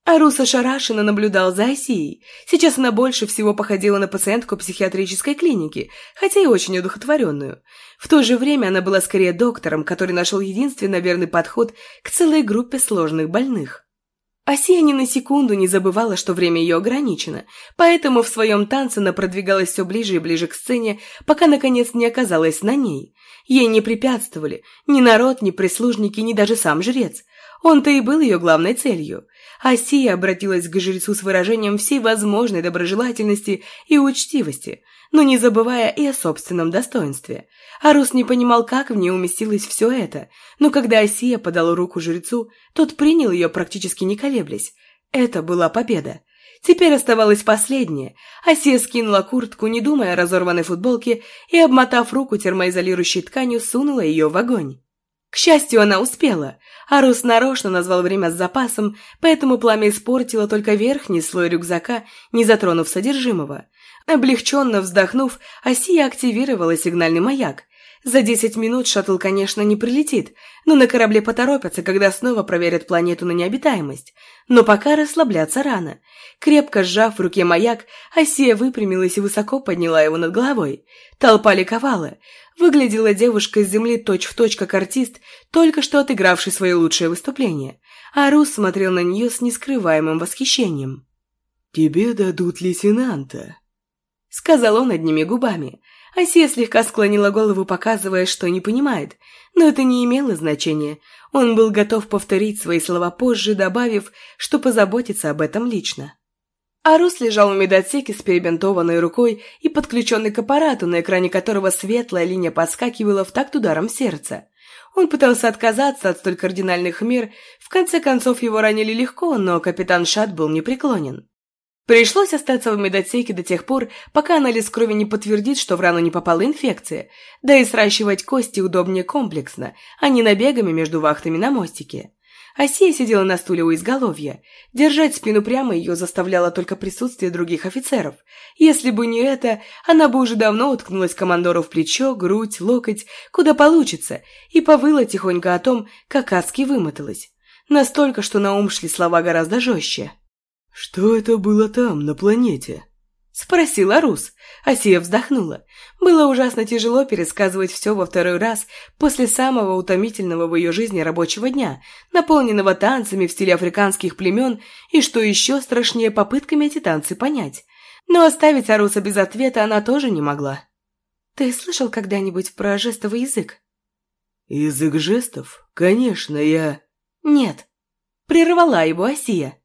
Арус ошарашенно наблюдал за Осией. Сейчас она больше всего походила на пациентку психиатрической клиники, хотя и очень одухотворенную. В то же время она была скорее доктором, который нашел единственно верный подход к целой группе сложных больных. Осия ни на секунду не забывала, что время ее ограничено, поэтому в своем танце она продвигалась все ближе и ближе к сцене, пока наконец не оказалась на ней. Ей не препятствовали ни народ, ни прислужники, ни даже сам жрец. Он-то и был ее главной целью. Асия обратилась к жрецу с выражением всей возможной доброжелательности и учтивости, но не забывая и о собственном достоинстве. Арус не понимал, как в ней уместилось все это, но когда Асия подала руку жрецу, тот принял ее практически не колеблясь. Это была победа. Теперь оставалось последнее. Асия скинула куртку, не думая о разорванной футболке, и, обмотав руку термоизолирующей тканью, сунула ее в огонь. К счастью, она успела. Арус нарочно назвал время с запасом, поэтому пламя испортило только верхний слой рюкзака, не затронув содержимого. Облегченно вздохнув, Асия активировала сигнальный маяк. За десять минут шаттл, конечно, не прилетит, но на корабле поторопятся, когда снова проверят планету на необитаемость. Но пока расслабляться рано. Крепко сжав в руке маяк, Асия выпрямилась и высоко подняла его над головой. Толпа ликовала. Выглядела девушка с земли точь-в-точь как артист, только что отыгравший свое лучшее выступление. А Рус смотрел на нее с нескрываемым восхищением.
«Тебе дадут лейтенанта», —
сказал он одними губами. Асия слегка склонила голову, показывая, что не понимает. Но это не имело значения. Он был готов повторить свои слова позже, добавив, что позаботится об этом лично. Арус лежал в медотсеке с перебинтованной рукой и подключенный к аппарату, на экране которого светлая линия подскакивала в такт ударом сердца. Он пытался отказаться от столь кардинальных мер, в конце концов его ранили легко, но капитан Шат был непреклонен. Пришлось остаться в медотсеке до тех пор, пока анализ крови не подтвердит, что в рану не попала инфекция, да и сращивать кости удобнее комплексно, а не набегами между вахтами на мостике. Асия сидела на стуле у изголовья. Держать спину прямо ее заставляло только присутствие других офицеров. Если бы не это, она бы уже давно уткнулась командору в плечо, грудь, локоть, куда получится, и повыла тихонько о том, как адски вымоталась. Настолько, что на ум шли слова гораздо жестче.
«Что это было там, на планете?»
Спросила Рус. Асия вздохнула. Было ужасно тяжело пересказывать все во второй раз после самого утомительного в ее жизни рабочего дня, наполненного танцами в стиле африканских племен и, что еще страшнее, попытками эти танцы понять. Но оставить Аруса без ответа она тоже не могла. «Ты слышал когда-нибудь про жестовый язык?»
«Язык жестов? Конечно, я...»
«Нет». Прервала его Асия.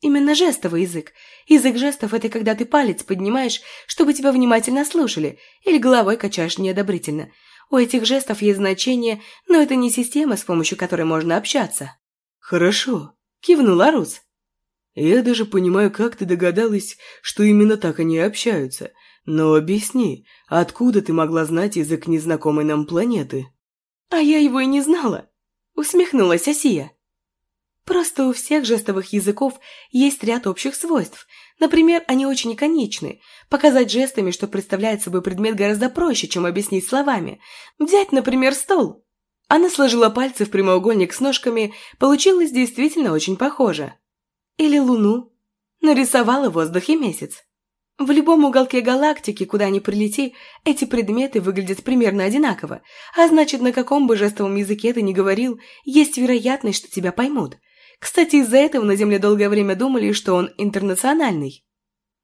Именно жестовый язык. Язык жестов – это когда ты палец поднимаешь, чтобы тебя внимательно слушали, или головой качаешь неодобрительно. У этих жестов есть значение, но это не система, с помощью которой можно общаться.
«Хорошо», –
кивнула Рус.
«Я даже понимаю, как ты догадалась, что именно так они общаются. Но объясни, откуда ты могла знать язык незнакомой нам планеты?»
«А я его и не знала», – усмехнулась Асия. Просто у всех жестовых языков есть ряд общих свойств. Например, они очень иконичны. Показать жестами, что представляет собой предмет, гораздо проще, чем объяснить словами. Взять, например, стол. Она сложила пальцы в прямоугольник с ножками, получилось действительно очень похоже. Или луну. Нарисовала в воздухе месяц. В любом уголке галактики, куда ни прилети, эти предметы выглядят примерно одинаково, а значит, на каком бы жестовом языке ты ни говорил, есть вероятность, что тебя поймут. Кстати, из-за этого на Земле долгое время думали, что он интернациональный.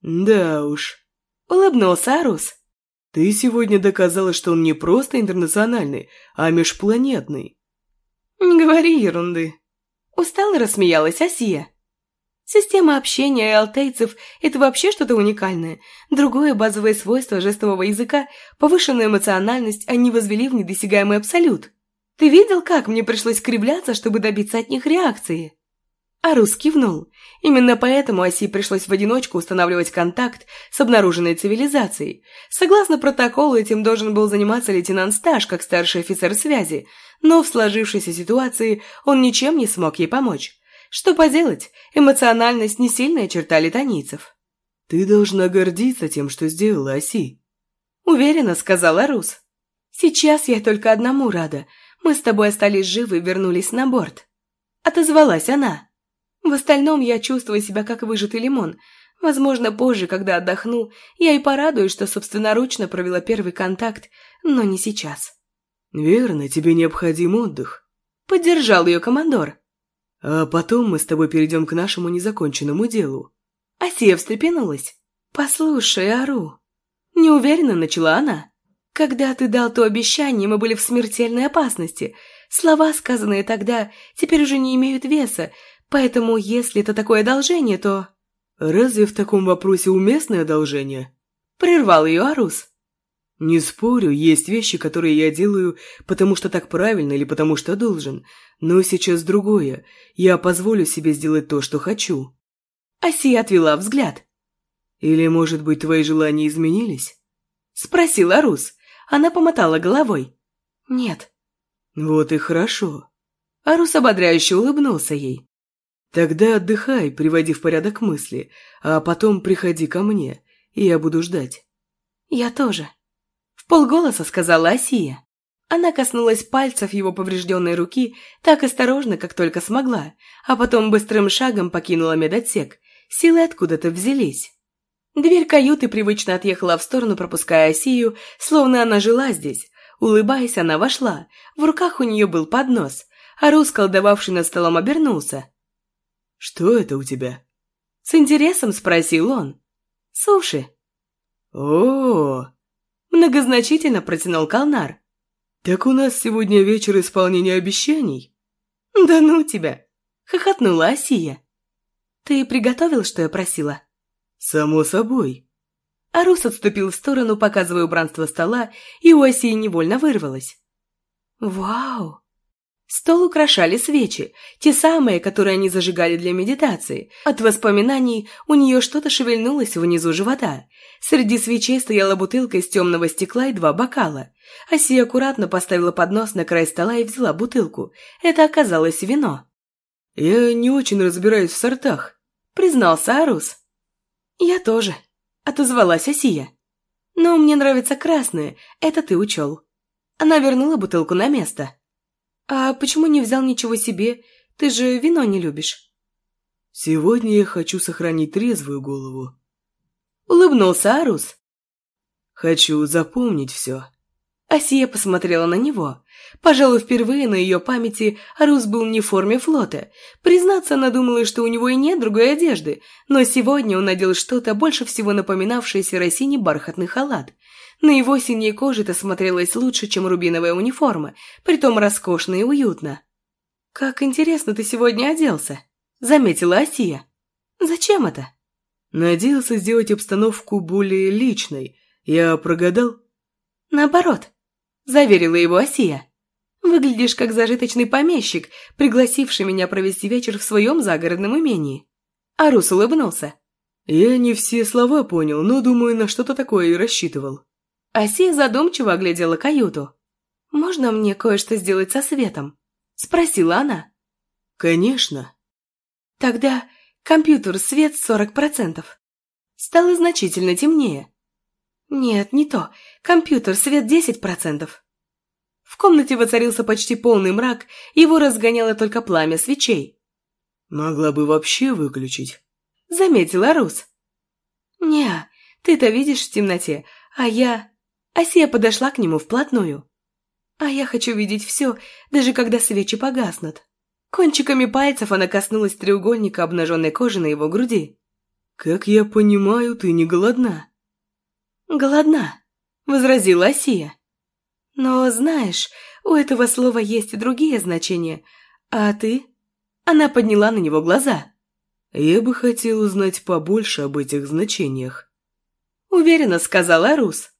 Да уж.
Улыбнулся Арус.
Ты сегодня доказала, что он не просто интернациональный, а межпланетный.
Не говори ерунды. Устало рассмеялась Асия. Система общения алтейцев – это вообще что-то уникальное. Другое базовое свойство жестового языка – повышенную эмоциональность они возвели в недосягаемый абсолют. Ты видел, как мне пришлось кривляться, чтобы добиться от них реакции?» Арус кивнул. Именно поэтому Оси пришлось в одиночку устанавливать контакт с обнаруженной цивилизацией. Согласно протоколу, этим должен был заниматься лейтенант Стаж, как старший офицер связи, но в сложившейся ситуации он ничем не смог ей помочь. Что поделать, эмоциональность не сильная черта летонийцев.
«Ты должна гордиться тем, что сделала, Оси», —
уверенно сказала Рус. «Сейчас я только одному рада. Мы с тобой остались живы и вернулись на борт». Отозвалась она. «В остальном я чувствую себя как выжатый лимон. Возможно, позже, когда отдохну, я и порадуюсь, что собственноручно провела первый контакт, но не сейчас».
«Верно, тебе необходим отдых», —
поддержал ее командор.
А потом мы с тобой перейдем к нашему незаконченному делу».
Асия встрепенулась. «Послушай, Ару». Неуверенно начала она. «Когда ты дал то обещание, мы были в смертельной опасности. Слова, сказанные тогда, теперь уже не имеют веса, поэтому если это такое одолжение, то...»
«Разве в таком вопросе уместное одолжение?»
Прервал ее Арус.
Не спорю, есть вещи, которые я делаю, потому что так правильно или потому что должен. Но сейчас другое. Я позволю себе сделать то, что хочу.
Аси отвела взгляд.
Или, может быть, твои желания изменились?
Спросила Рус. Она помотала головой. Нет.
Вот и хорошо.
Арус ободряюще улыбнулся ей.
Тогда отдыхай, приводи в порядок мысли, а потом приходи ко мне, и я буду ждать.
Я тоже. В полголоса сказала Асия. Она коснулась пальцев его поврежденной руки так осторожно, как только смогла, а потом быстрым шагом покинула медотсек. Силы откуда-то взялись. Дверь каюты привычно отъехала в сторону, пропуская Осию, словно она жила здесь. Улыбаясь, она вошла. В руках у нее был поднос, а Рус, колдовавший над столом, обернулся.
«Что это у тебя?»
С интересом спросил он. «Суши».
«О-о-о!»
Многозначительно протянул Калнар.
«Так у нас сегодня вечер исполнения обещаний?»
«Да ну тебя!» — хохотнула Асия. «Ты приготовил, что я просила?»
«Само собой».
Арус отступил в сторону, показывая убранство стола, и у Асии невольно вырвалось. «Вау!» Стол украшали свечи, те самые, которые они зажигали для медитации. От воспоминаний у нее что-то шевельнулось внизу живота. Среди свечей стояла бутылка из темного стекла и два бокала. Асия аккуратно поставила поднос на край стола и взяла бутылку. Это оказалось вино.
«Я не очень разбираюсь в сортах», —
признался Арус. «Я тоже», — отозвалась Асия. «Но мне нравится красное, это ты учел». Она вернула бутылку на место. «А почему не взял ничего себе? Ты же вино не любишь».
«Сегодня я хочу сохранить трезвую голову».
Улыбнулся Арус.
«Хочу запомнить все».
Асия посмотрела на него. Пожалуй, впервые на ее памяти Арус был не в форме флота. Признаться, она думала, что у него и нет другой одежды, но сегодня он надел что-то больше всего напоминавшее серосиний бархатный халат. На его синей коже это смотрелось лучше, чем рубиновая униформа, притом роскошно и уютно. «Как интересно ты сегодня оделся», — заметила Асия. «Зачем это?»
«Надеялся сделать обстановку более личной. Я прогадал?»
«Наоборот», — заверила его Асия. «Выглядишь как зажиточный помещик, пригласивший меня провести вечер в своем загородном имении». Арус улыбнулся.
«Я не все слова понял, но, думаю, на что-то такое и рассчитывал».
Асия задумчиво оглядела каюту. «Можно мне кое-что сделать со светом?» – спросила она.
«Конечно».
«Тогда компьютер свет сорок процентов». Стало значительно темнее. «Нет, не то. Компьютер свет десять процентов». В комнате воцарился почти полный мрак, его разгоняло только пламя свечей.
«Могла бы вообще выключить», —
заметила Рус. «Не, Ты-то видишь в темноте, а я... Асия подошла к нему вплотную. А я хочу видеть все, даже когда свечи погаснут. Кончиками пальцев она коснулась треугольника обнаженной кожи на его груди.
«Как я понимаю, ты не голодна?»
«Голодна», — возразила Асия. «Но знаешь, у этого слова есть и другие значения. А ты?» Она подняла на него глаза.
«Я бы хотел узнать побольше об этих значениях».
Уверенно сказала Рус.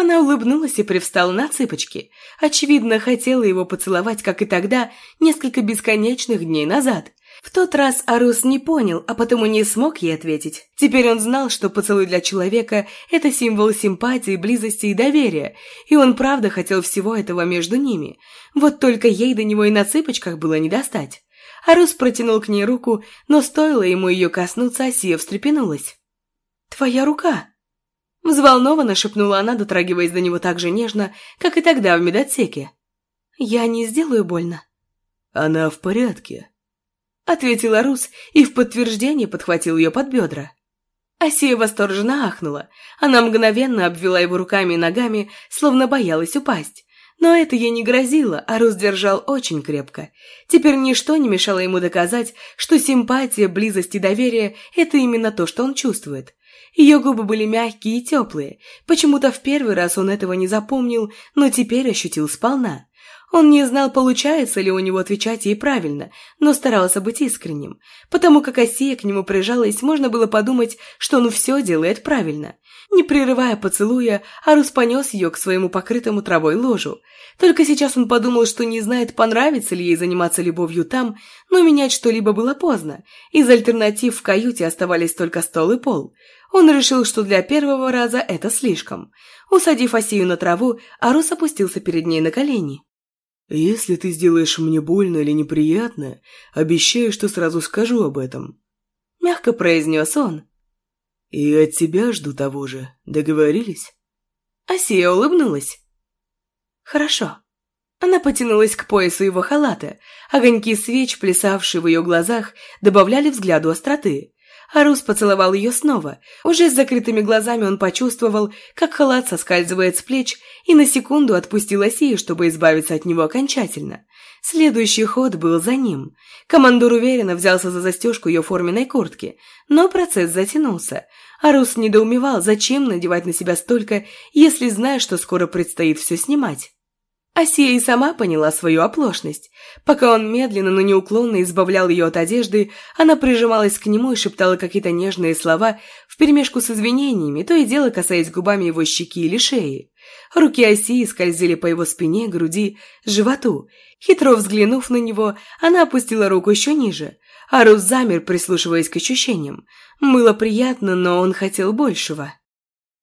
Она улыбнулась и привстала на цыпочки. Очевидно, хотела его поцеловать, как и тогда, несколько бесконечных дней назад. В тот раз Арус не понял, а потому не смог ей ответить. Теперь он знал, что поцелуй для человека – это символ симпатии, близости и доверия, и он правда хотел всего этого между ними. Вот только ей до него и на цыпочках было не достать. Арус протянул к ней руку, но стоило ему ее коснуться, Асия встрепенулась. «Твоя рука!» Взволнованно шепнула она, дотрагиваясь до него так же нежно, как и тогда в медотсеке. «Я не сделаю больно».
«Она в порядке», —
ответила Рус и в подтверждение подхватил ее под бедра. Асия восторженно ахнула. Она мгновенно обвела его руками и ногами, словно боялась упасть. Но это ей не грозило, а Рус держал очень крепко. Теперь ничто не мешало ему доказать, что симпатия, близость и доверие – это именно то, что он чувствует. Ее губы были мягкие и теплые. Почему-то в первый раз он этого не запомнил, но теперь ощутил сполна. Он не знал, получается ли у него отвечать ей правильно, но старался быть искренним. Потому как Осия к нему прижалась, можно было подумать, что он все делает правильно. Не прерывая поцелуя, Арус понес ее к своему покрытому травой ложу. Только сейчас он подумал, что не знает, понравится ли ей заниматься любовью там, но менять что-либо было поздно. Из альтернатив в каюте оставались только стол и пол. Он решил, что для первого раза это слишком. Усадив Осию на траву, Арус опустился перед ней на колени.
«Если ты сделаешь мне больно или неприятно, обещаю, что сразу скажу об этом», —
мягко произнес он.
«И от тебя жду того же. Договорились?»
Асия улыбнулась. «Хорошо». Она потянулась к поясу его халата. Огоньки свеч, плясавшие в ее глазах, добавляли взгляду остроты. Арус поцеловал ее снова. Уже с закрытыми глазами он почувствовал, как халат соскальзывает с плеч, и на секунду отпустил Осию, чтобы избавиться от него окончательно. Следующий ход был за ним. Командор уверенно взялся за застежку ее форменной куртки, но процесс затянулся. Арус недоумевал, зачем надевать на себя столько, если знаешь, что скоро предстоит все снимать. Асия и сама поняла свою оплошность. Пока он медленно, но неуклонно избавлял ее от одежды, она прижималась к нему и шептала какие-то нежные слова вперемешку с извинениями, то и дело касаясь губами его щеки или шеи. Руки Асии скользили по его спине, груди, животу. Хитро взглянув на него, она опустила руку еще ниже. Арус замер, прислушиваясь к ощущениям. Было приятно, но он хотел большего.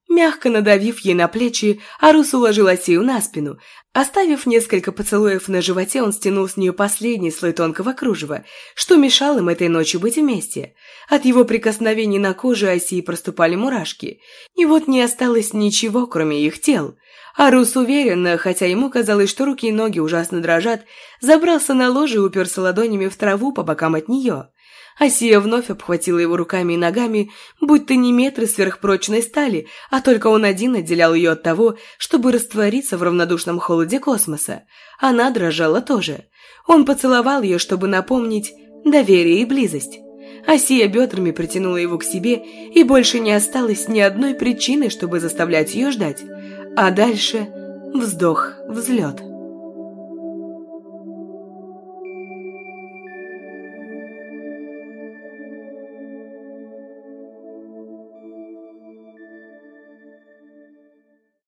Мягко надавив ей на плечи, Арус уложил Асию на спину. Оставив несколько поцелуев на животе, он стянул с нее последний слой тонкого кружева, что мешало им этой ночью быть вместе. От его прикосновений на коже Асии проступали мурашки. И вот не осталось ничего, кроме их тел. Арус уверенно, хотя ему казалось, что руки и ноги ужасно дрожат, забрался на ложе и уперся ладонями в траву по бокам от нее. Асия вновь обхватила его руками и ногами, будь то не метры сверхпрочной стали, а только он один отделял ее от того, чтобы раствориться в равнодушном холоде космоса. Она дрожала тоже. Он поцеловал ее, чтобы напомнить доверие и близость. Асия бедрами притянула его к себе, и больше не осталось ни одной причины, чтобы заставлять ее ждать. А дальше вздох, взлет.